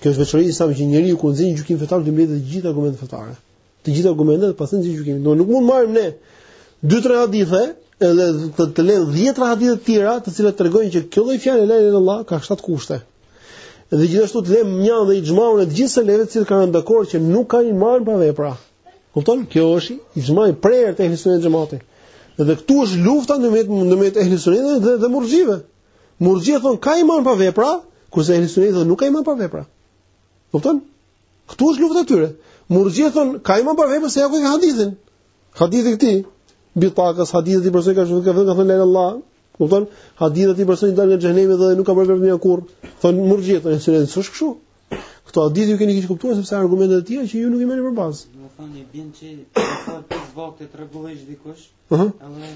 Kjo është veçori e Islamit që njeriu kur nxjerr një gjykim fetar të mbledhë të gjitha argumentet fetare. Të gjitha argumentet pastaj të nxjerrë gjykimin. Pra nuk mund të marrim ne dy tre hadithe edhe të, të lëmë dhjetëra hadithe të tjera, të cilat tregojnë që kjo lloj fjalë la ilaha illallah ka shtatë kushte. Dhe gjithashtu të lëmë mënjanë edhe ixhmaun e të gjithë selefëve që kanë rënë dakord që nuk ka iman pa vepra. Kupton? Kjo është ixhma i prerë te ehli sunnet xhamati. Dhe këtu është lufta ndërmjet ndërmjet ehli sunnet dhe dhe murxhiave. Murxhia thon ka iman pa vepra, kurse ehli sunnet thon nuk ka iman pa vepra. Kupton? Ktu është lufta e tyre. Murxhia thon ka iman pa vepra se ja ku e ke hadithin. Hadithi i kësaj, i bitakës, hadithi i personit ka thënë ka thënë ka thënë la ilaha illallah. Kupton? Hadithi i personit dal nga xhenemi dhe nuk ka bërë vepra kurrë. Thon Murxhia thon se është kështu. Këto hadithe ju i keni keqkuptuar sepse argumentet e tjera që ju nuk i merrni për bazë. Do thoni bën çel, po pesë vaktet rregullisht dikush. Ëh. Edhe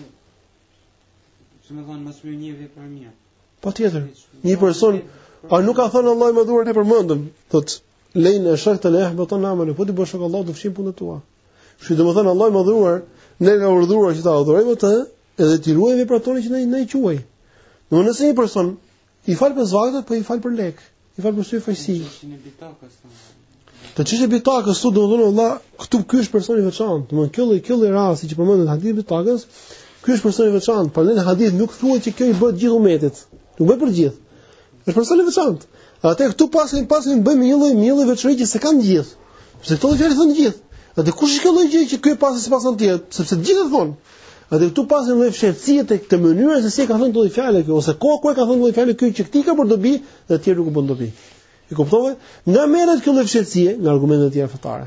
Domethënë, më së miri një vepër e mirë. Po tjetër, një person, a nuk ka thënë Allahu i madhëruar, e përmendëm, thot, le in eshrakte le jahbetanne ameluke, po t'i bësh shok Allahut, të fshihen punët e tua. Shih, domethënë Allahu i madhëruar, na ka urdhëruar që ta adhurojmë atë, edhe t'i ruajmë veprat tona që ne ne quaj. Dhe nëse një person I fal për zavakët, po i fal për lek. I fal për sy e faqe. Te çështja e bitakës, domethënë vëlla, këtu ky është person i veçantë. Domethënë ky lloj ky lloj rasti që përmendet në hadithin e bitakës, ky është person i veçantë. Por në hadith nuk thuhet që kjo i bëhet gjithë umetit. Nuk bëhet për gjithë. Është person i veçantë. Atëherë ky tipi pati pati bërë një lloj një lloj veçori që s'e kanë gjithë. Sepse këto fjalë i thonë gjithë. Atëherë kush është kjo lloj gjëje që ky pati e s'e patën të tjerët, sepse gjithë e thonë. Atëherë ky tipi pati një lloj fshehtësie tek mënyra se si e ka thënë këtë fjalë këtu ose koha kur e ka thënë këtë fjalë këtu që atij i ka bërë dobi dhe të tjerëve nuk u bën dobi. E kuptove? Nga merret kjo lloj fshehtësie nga argumente të tjera fetare.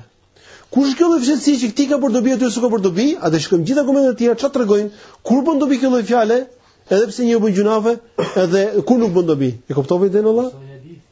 Kush është kjo lloj fshehtësie që këtij i ka bërë dobi, atij s'i ka bërë dobi, atëherë shikojmë gjithë argumentet e tjera çfarë tregojnë kur bën dobi kjo lloj fjale, edhe pse njeriu bën gjynahe, edhe kur nuk bën dobi. E kuptove idenë vëlla?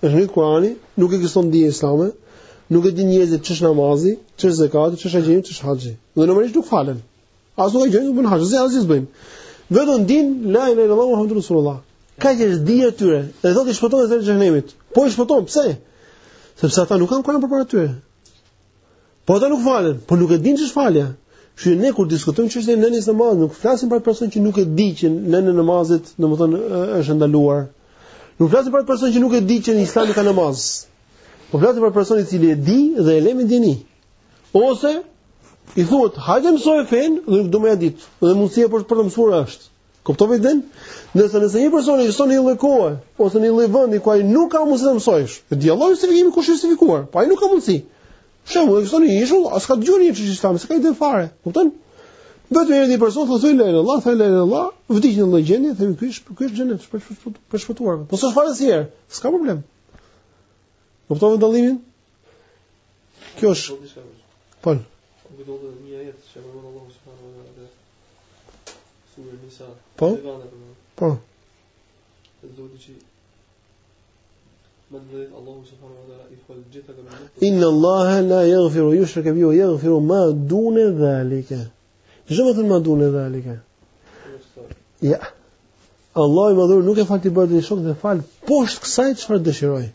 Është ngrihet Kurani, nuk ekziston dije islame, nuk e din njerëzit ç'është namazi, ç'është zakati, ç'është agjërimi, ç'është haxhi. Dhe normalisht nuk falen. As nuk agjërojnë, bëjnë haxh, as asgjë bëjnë. Vetëm dinë la ilaha illallah muhammedur rasulullah. Kaq është dija e tyre, e thotë i shpëton nga zjarri i xhehenemit. Po i shpëton, pse? Sepse ata nuk kanë Kur'an përpara tyre. Po ata nuk falen, po nuk e dinë ç'është falja. Kështu që ne kur diskutojmë çështjen e lënies së namazit, nuk flasim për atë person që nuk e di që lënia e namazit, domethënë është e ndaluar. Nuk flasim për atë person që nuk e di që në Islam ka namaz. Po flasim për personin i cili e di dhe e lë me dijeni. Ose i thuhet, hajde mësoje fenë dhe nuk do me ia dit. Dhe mundësia për të mësuar është. Kuptove idenë? Nëse nëse një person jeton në një lloj kohe ose në një lloj vendi ku ai nuk ka mundësi ta mësojë, e di Allahu sigurisht kush është i justifikuar, po ai nuk ka mundësi. Shembull jeton në një ishull, as ka dëgjuar ç'është Islami, s'ka ide fare. Kupton? Vetëm një person thotë la ilaha illallah, la ilaha illallah, vdiq në atë lloj gjendje, themi ky është ky është në xhenet, i shpëtuar. Po s'është falur asnjëherë, s'ka problem. Kuptove dallimin? Kjo është. Po. Çfarë do të thotë ky ajet, çfarë do të thotë? Po? Po. Inna Allahe la jagfiru en jushreke bihi ue jagfiru ma dune dhalike. Ç'domethënë ma dune dhalike. Ja. Allahu i madhëruar nuk e fal t'i bërit atij shok dhe fal poshtë kësaj çfarë dëshiron.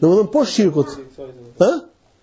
Domethënë poshtë shirkut. Ha?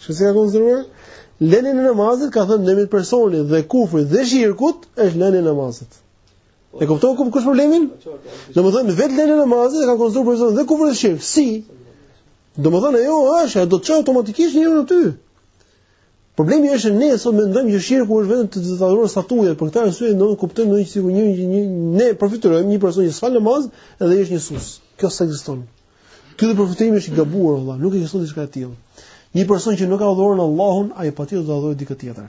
Shiko si e ka konsideruar? Lënia e namazit ka thënë ndërmjet personit dhe kufrit dhe shirkut është lënia e namazit. E kupton ku është problemin? Domethënë vetë lënia e namazit e ka konsideruar personin dhe kufrit dhe shirkut. Si? Domethënë ajo është, ajo do të çojë automatikisht njeriun aty. Problemi është ne sot mendojmë që shirku është vetëm të adhurosh statuja, për këtë arsye ne nuk kuptojmë ndonjë sikur një një ne përfytyrojmë një person që s'fal namaz dhe është një sus. Kjo s'ekziston. Ky përfytyrim është i gabuar vëlla, nuk ekziston diçka e tillë. Një person që nuk e adhuron Allahun, ai patjetër do të adhurojë dikë tjetër.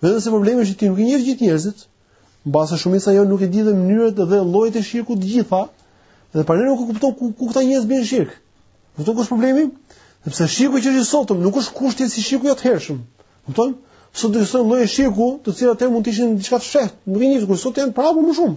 Vetëm se problemi është që ti nuk i njeh gjithë njerëzit, mbase shumica jo nuk e di dhe mënyrët dhe llojet e shirkut të gjitha, dhe prandaj nuk e kupton ku ku këta njerëz bën shirk. Kupton ku është problemi? Sepse shirku që është i sotëm nuk është kusht që si shirku i atëhershëm. Kupton? Sot do të thotë lloje shirku, të cilat atëherë mund të ishin diçka të fshehtë, nuk e njeh, kurse sot janë prapë më shumë.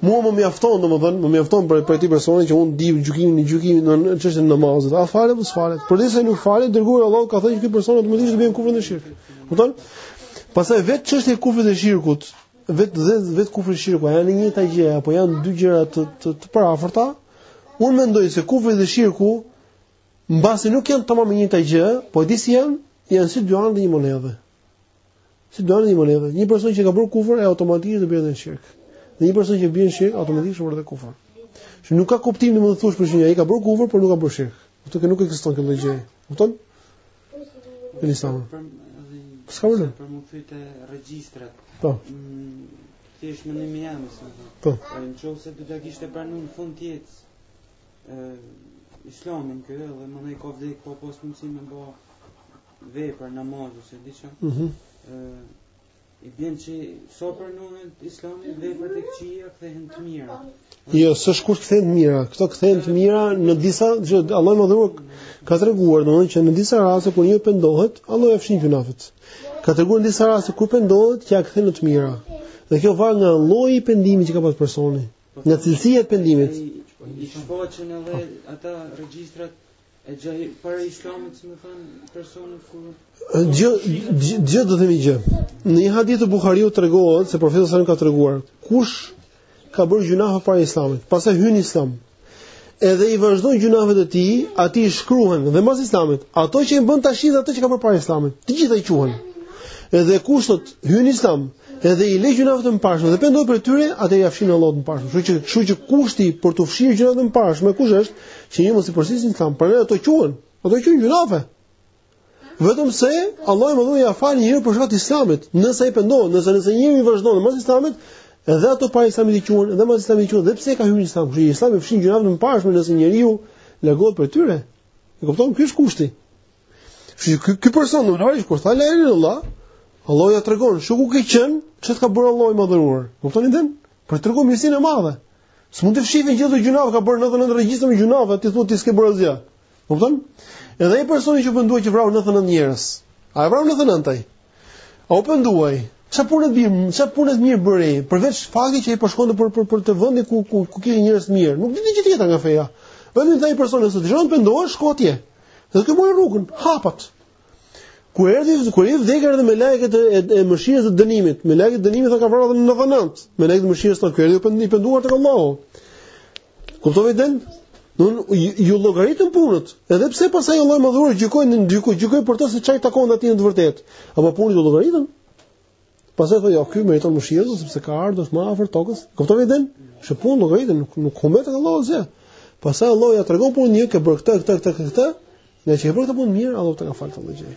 Mua më mjafton, domethënë, më mjafton për për ti personin që unë di gjykimin e gjykimit në çështjen e namazit. A falet apo s'falet? Përderisa nuk falet, i Dërguari i Allahut ka thënë që ky person automatikisht do bën kufër e shirk. Kupton? Pastaj vetë çështja e kufrit e shirkut, vetë vetë vet kufri e shirku, janë e njëjta gjë, apo janë dy gjëra të të, të përafërta. Unë mendoj se kufri dhe shirku mbase nuk janë tamam e njëjta gjë, po disi janë janë si dy anë të një monedhe. Si dy anë të një monedhe. Një person që ka bërë kufër e automatikisht do bjerë në shirk. Dhe një person që bën shirk automatikisht ka bërë kufër. Që nuk ka kuptim më të thuash për shembull ai ka bërë kufër, por nuk ka bërë shirk. Kështu që nuk ekziston kjo gjë. Kupton? Në Islam. Ska vënë. Përmendët regjistrat. Po. Mm, ti je në Miami, sa do. Po. Në qoftë se do ta kishte pranuar në fund të jetës. Ë Islamin kë domethënë ka vdek pa pas mundsi me bë Vepër namaz ose diçka. Mhm. Ë i bën që sa pranon islamin veprat të këqija kthehen të mira. Jo, s'është se kthehen të mira. Këto kthehen të mira në disa që Allahu i Madhëruar ka treguar, domethënë që në disa raste kur njeriu pendohet, Allahu i fshin gjynahet. Ka treguar në disa raste kur pendohet, që ia kthen në të mira. Dhe kjo varet nga lloji i pendimit që ka pas personi, nga cilësia e pendimit. I shfaqen edhe ata regjistrat E gjynaheve para islamit, domethënë, personi kur... Jo, jo, do ta them një gjë. Në një hadith të Buhariut tregohet, se profeti a.s. ka treguar, kush ka bërë gjynahe para islamit, pastaj hyn në islam, edhe i vazhdon gjynahet e tij, atij i shkruhen, dhe mas islamit, ato që i bën tash dhe ato që ka bërë para islamit, të gjitha i quhen. Edhe kush hyn në islam, edhe i lë gjynahet e mëparshme, dhe pendohet për tyre, atij ia fshin Allahu të mëparshmet. Kështu që, që kushti për të fshirë gjynahet e mëparshme, kush është, Që një mos i përsëris në Islam, për ne ato quhen, ato quhen gjynahe. Vetëm se Allahu i madhëruar ja fal njeriut për shkak të Islamit, nëse ai pendohet, nëse nëse njeriu vazhdon mas Islamit, edhe ato para Islamit i quhen, edhe mas Islamit i quhen, edhe pse ka hyrë në Islam. Kështu Islami fshin gjynahet e mëparshme nëse njeriu largohet prej tyre. E kupton ky është kushti. Ky ky person do të thojë kur tha la ilahe illallah, Allahu ja tregon, shiko ku ke qen, ç'të ka bërë Allahu i madhëruar. Kupton idenë? Për t'tregu mirësinë e madhe. S'mund të fshihen gjithë ato gjynahe, ka bërë 99 regjistra me gjynahe, ti thua ti s'ke bërë asgjë. Kupton? Edhe ai personi që u pendua që vrau 99 njerëz. A e vrau 99 ai? A u pendua ai? Ç'a punë të mirë, ç'a punë të mirë bëri? Përveç faktit që ai po shkonte për për për te vendi ku ku ku kishin njerëz të mirë. Nuk dinte gjë tjetër nga feja. Vetëm tha ai personi që dëshiron të pendohesh shko atje. Dhe ky mori rrugën, hapat. Kur erdhi, kur erdhi vdekja dhe melaiket e, e, e mëshirës dhe dënimit. Melaiket e dënimit tha ka vrarë 99. Melaiket e mëshirës thanë ky erdhi i penduar tek Allahu. Kuptove idenë? Dmth ju llogaritën punët, edhe pse pastaj Allahu i madhëruar gjykoi, gjykoi, gjykoi për të se ça i takon atij në të vërtetë. Ama punët ju llogaritën? Pastaj thotë, "Jo, ky meriton mëshirë sepse ka ardhur më afër tokës." Kuptove idenë? Që punët llogariten, nuk nuk humbet nga Allahu asgjë. Pastaj Allahu ja tregon punën njeriut, ke bërë këtë, këtë, këtë, këtë, këtë, nga që ke bërë këtë punë të mirë, Allahu të ka falë këtë lloj gjëje.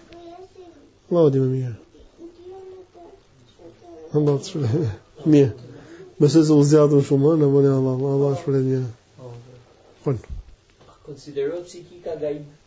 Allahu di më mirë. Allahu të shpërbleftë. Mirë. Meqenëse u zgjatëm shumë, në bënë Allahu, Allahu ju shpërbleftë. Punë. Konsiderohet psikika gajb.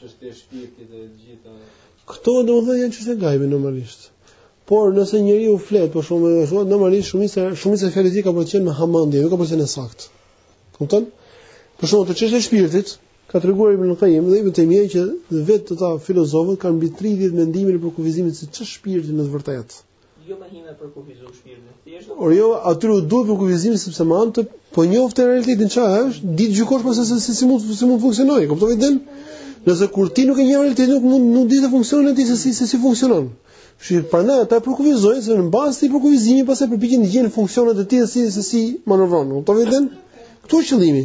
Çështje shpirti dhe të gjitha. Këto domethënë janë çështje gajbi normalisht. Por nëse njeriu flet, për shembull domethënë, normalisht shumica shumica fjalëve ka për të qenë me hamendje, nuk ka për të qenë e saktë. Kupton? Për shembull te çështja e shpirtit, ka treguar Ibn Qayyim dhe Ibn Taymija që vetë ata filozofët kanë mbi 30 mendime për kufizimin se ç'është shpirti në të vërtetë. Jo mendime për të përkufizuar shpirtin e thjeshtë. Por jo, atyre u duhet përkufizimi sepse domethënë ti po njofte realitetin çfarë është, di të gjykosh pas se si mund si mund të funksionojë, kuptove idenë? Nëse kur ti nuk e njeh realitetin nuk mund nuk di funksionin e tij se si se si funksionon. Shi prandaj ata përkufizojnë se në bazë të përkufizimit pastaj përpiqen të gjejnë funksionet e tij se si se si manovron, kuptove idenë? Ktu është qëllimi.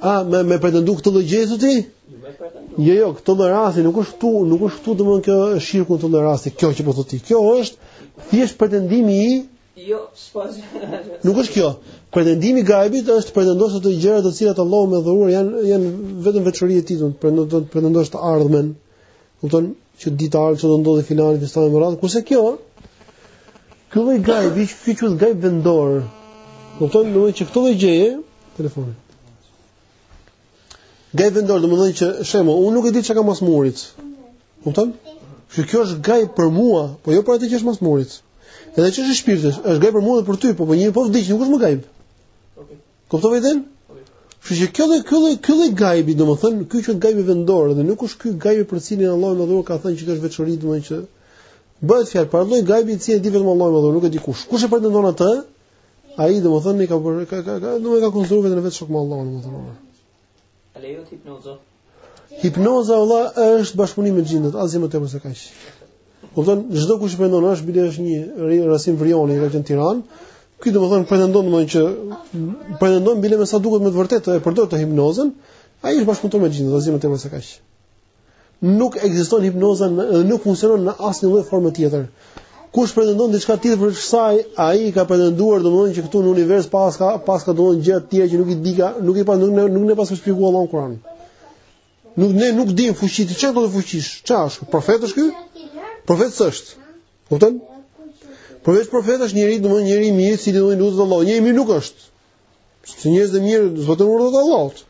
A me me pretendu këtë lloj gjëje ti? Jo, jo, këtë lloj rasti nuk është këtu, nuk është këtu domethënë kjo është shirk në këtë lloj rasti. Kjo që po thua ti, kjo është thjesht pretendimi i Jo, sipas. Nuk është kjo. Pretendimi i gajbit është të pretendosh ato gjëra të cilat Allahu i madhëruar janë janë vetëm veçori e tij, pretendosh të ardhmen, Kupton që di të ardhmen ça do ndodhi filanit e fistanit me radhë, kurse kjo, kjo lloj gajbi, kjo quhet gajb vendor, kupton në që këtë lloj gjëje, telefonin. Gajb vendor, domethënë për shembull, unë nuk e di çka ka mas murit, kupton? Që kjo është gajb për mua, po jo për atë që është mas murit. Edhe çështja e shpirtit, është gajb për mua dhe për ty, po për po një po vdiq, nuk është më gajb. Kuptove idenë? Kështu që kjo dhe ky lloj ky lloj gajbi, domethënë, ky quhet gajbi vendor dhe nuk është ky gajbi për të cilin Allahu i madhëruar ka thënë që është veçori domethënë që bëhet fjalë për lloj gajbi i cili e di vetëm Allahu i madhëruar, nuk e di kush. Kush e pretendon atë? Ai domethënë i ka bërë ka ka ka domethënë ka konsideruar veten e vet shok me Allahun e madhëruar. A lejohet hipnoza? Hipnoza vallahi është bashkëpunim me xhindet, asgjë më tepër se kaq. Kupton, çdokush pretendon është bile është një Rasim Vrioni ka qenë në Tiranë. Ky domethënë pretendon domethënë që pretendon bile me sa duket me të vërtetë e përdorte hipnozën, ai është bashkëpunëtor me xhindet, asgjë më tepër se kaq. Nuk ekziston hipnoza dhe nuk funksionon në asnjë lloj forme tjetër. Kush pretendon diçka tjetër përveç kësaj, ai ka pretenduar domethënë që këtu në univers paska paska domethënë gjëra të tjera që nuk i dika, nuk i pa nuk ne nuk na i paska shpjeguar Allahu në Kur'an. Nuk ne nuk dimë fuqi të çfarëdo fuqish? Çfarë është? Profet është ky? Profet s'është. Kupton? S'është profet, është njeri, domethënë njeri i mirë, i cili i lutet Allahut. Njeri i mirë nuk është. Sepse njerëzit e mirë zbatojnë urdhrat e Allahut.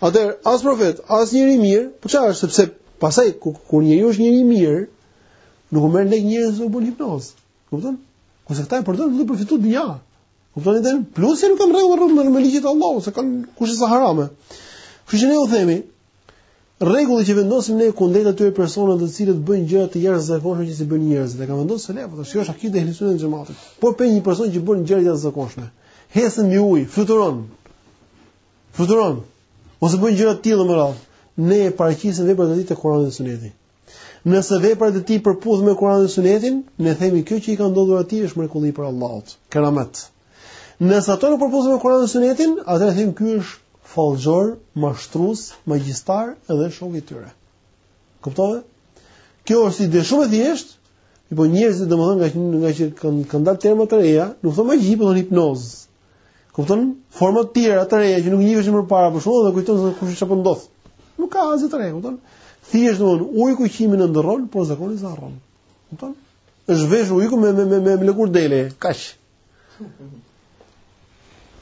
Atëherë as profet, as njeri i mirë, po çfarë është sepse pastaj kur, kur njeriu është njeri i mirë, nuk u merr lek njerëzve, u bën hipnozë. Kupton? Kurse këta e përdorin për të përfituar dynja. Kupton idenë? Plus se nuk kanë rregull me me ligjet e Allahut, se kanë kushedi sa harame. Kështu që ne u themi, Rregulli që vendosim ne kundrejt atyre personave të cilët bëjnë gjëra të jashtëzakonshme që s'i bëjnë njerëzit, e kanë vendosur selefët, kjo është akide e ehli sunetit e xhematit. Po pe një person që bën gjëra të jashtëzakonshme, ecën mbi ujë, fluturon. Fluturon. Ose bën gjëra të tilla me radhë. Ne e paraqisim veprat e tij te Kurani dhe Suneti. Nëse veprat e tij përputhen me Kur'anin dhe Sunetin, ne themi kjo që i ka ndodhur atij është mrekulli prej Allahut, keramet. Nëse ato nuk përputhen me Kur'anin dhe Sunetin, atëherë themi ky është fallxhor, mashtrues, magjistar dhe shok i tyre. Kuptove? Kjo është ide shumë e thjeshtë, mirëpo njerëzit domethënë nga nga që kanë kanë dalë terma të reja, nuk thonë magji, por thonë hipnozë. Kupton? Forma të tjera të reja që nuk njiheshin më parë, prandaj dhe kujton se kushedi çfarë po ndodh. Nuk ka asgjë të re, kupton? Thjesht domethënë ujku qimen e ndërron, por zakonin s'e harron. Kupton? Është veshur ujku me me me me, me lëkurë dele, kaq.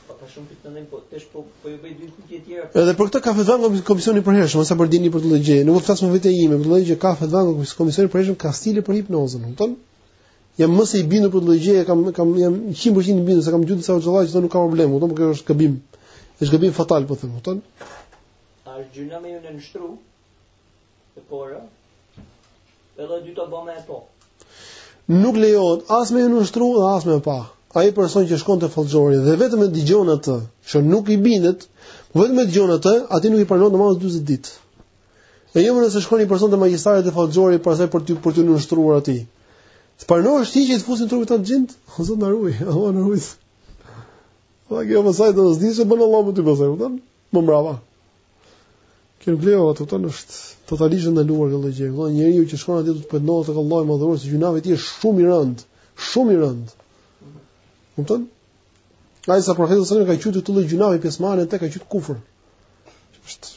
Po ka shumë pikë ndonjë, po tesh po po ju bëj dy kujt të tjera. Edhe për këtë ka fetva nga komisioni i përhershëm, sa për dijeni për këtë lloj gjëje. Nuk ua thashë nga vetja ime, por ka fetva nga komisioni i përhershëm kastile për hipnozën, kupton? Jam më se i bindur për këtë gjë, kam kam jam 100% i bindur se kam dëgjuar disa hoxhallarë që nuk ka problem, kupton, por kjo është gabim. Është gabim fatal, po them, kupton? A është gjynah me iu nënshtru? E pora? Edhe dy të bëme e po? Nuk lejohet, as me iu nënshtru dhe as me pa. Ai person që shkon te fallxhori dhe vetëm e dëgjon atë, që nuk i bindet, po vetëm e dëgjon atë, atij nuk i pranohet namazi 40 ditë. E jo më nëse shkon një person te magjistari te fallxhori për asaj për t'iu për t'iu nënshtruar atij. Të pranosh ti që të fusin në trupin tënd xhind? O zot na ruaj, o na ruaj. Po ajo më pastaj o s'di se ç'bën Allahu ty pastaj, po don? Më mbrapa. Kjo nuk lejohet te tonë është totalisht ndaluar kjo gjë. Dhe njeriu që shkon atje do të pendohet tek Allahu i madhëruar se gjynahu i tij është shumë i rëndë, shumë i rëndë. Kupton? Aq sa profeti sallallahu alajhi wasallam ka quajtur këtë lloj gjynahu pjesëmarrë tek ka quajtur kufër. Është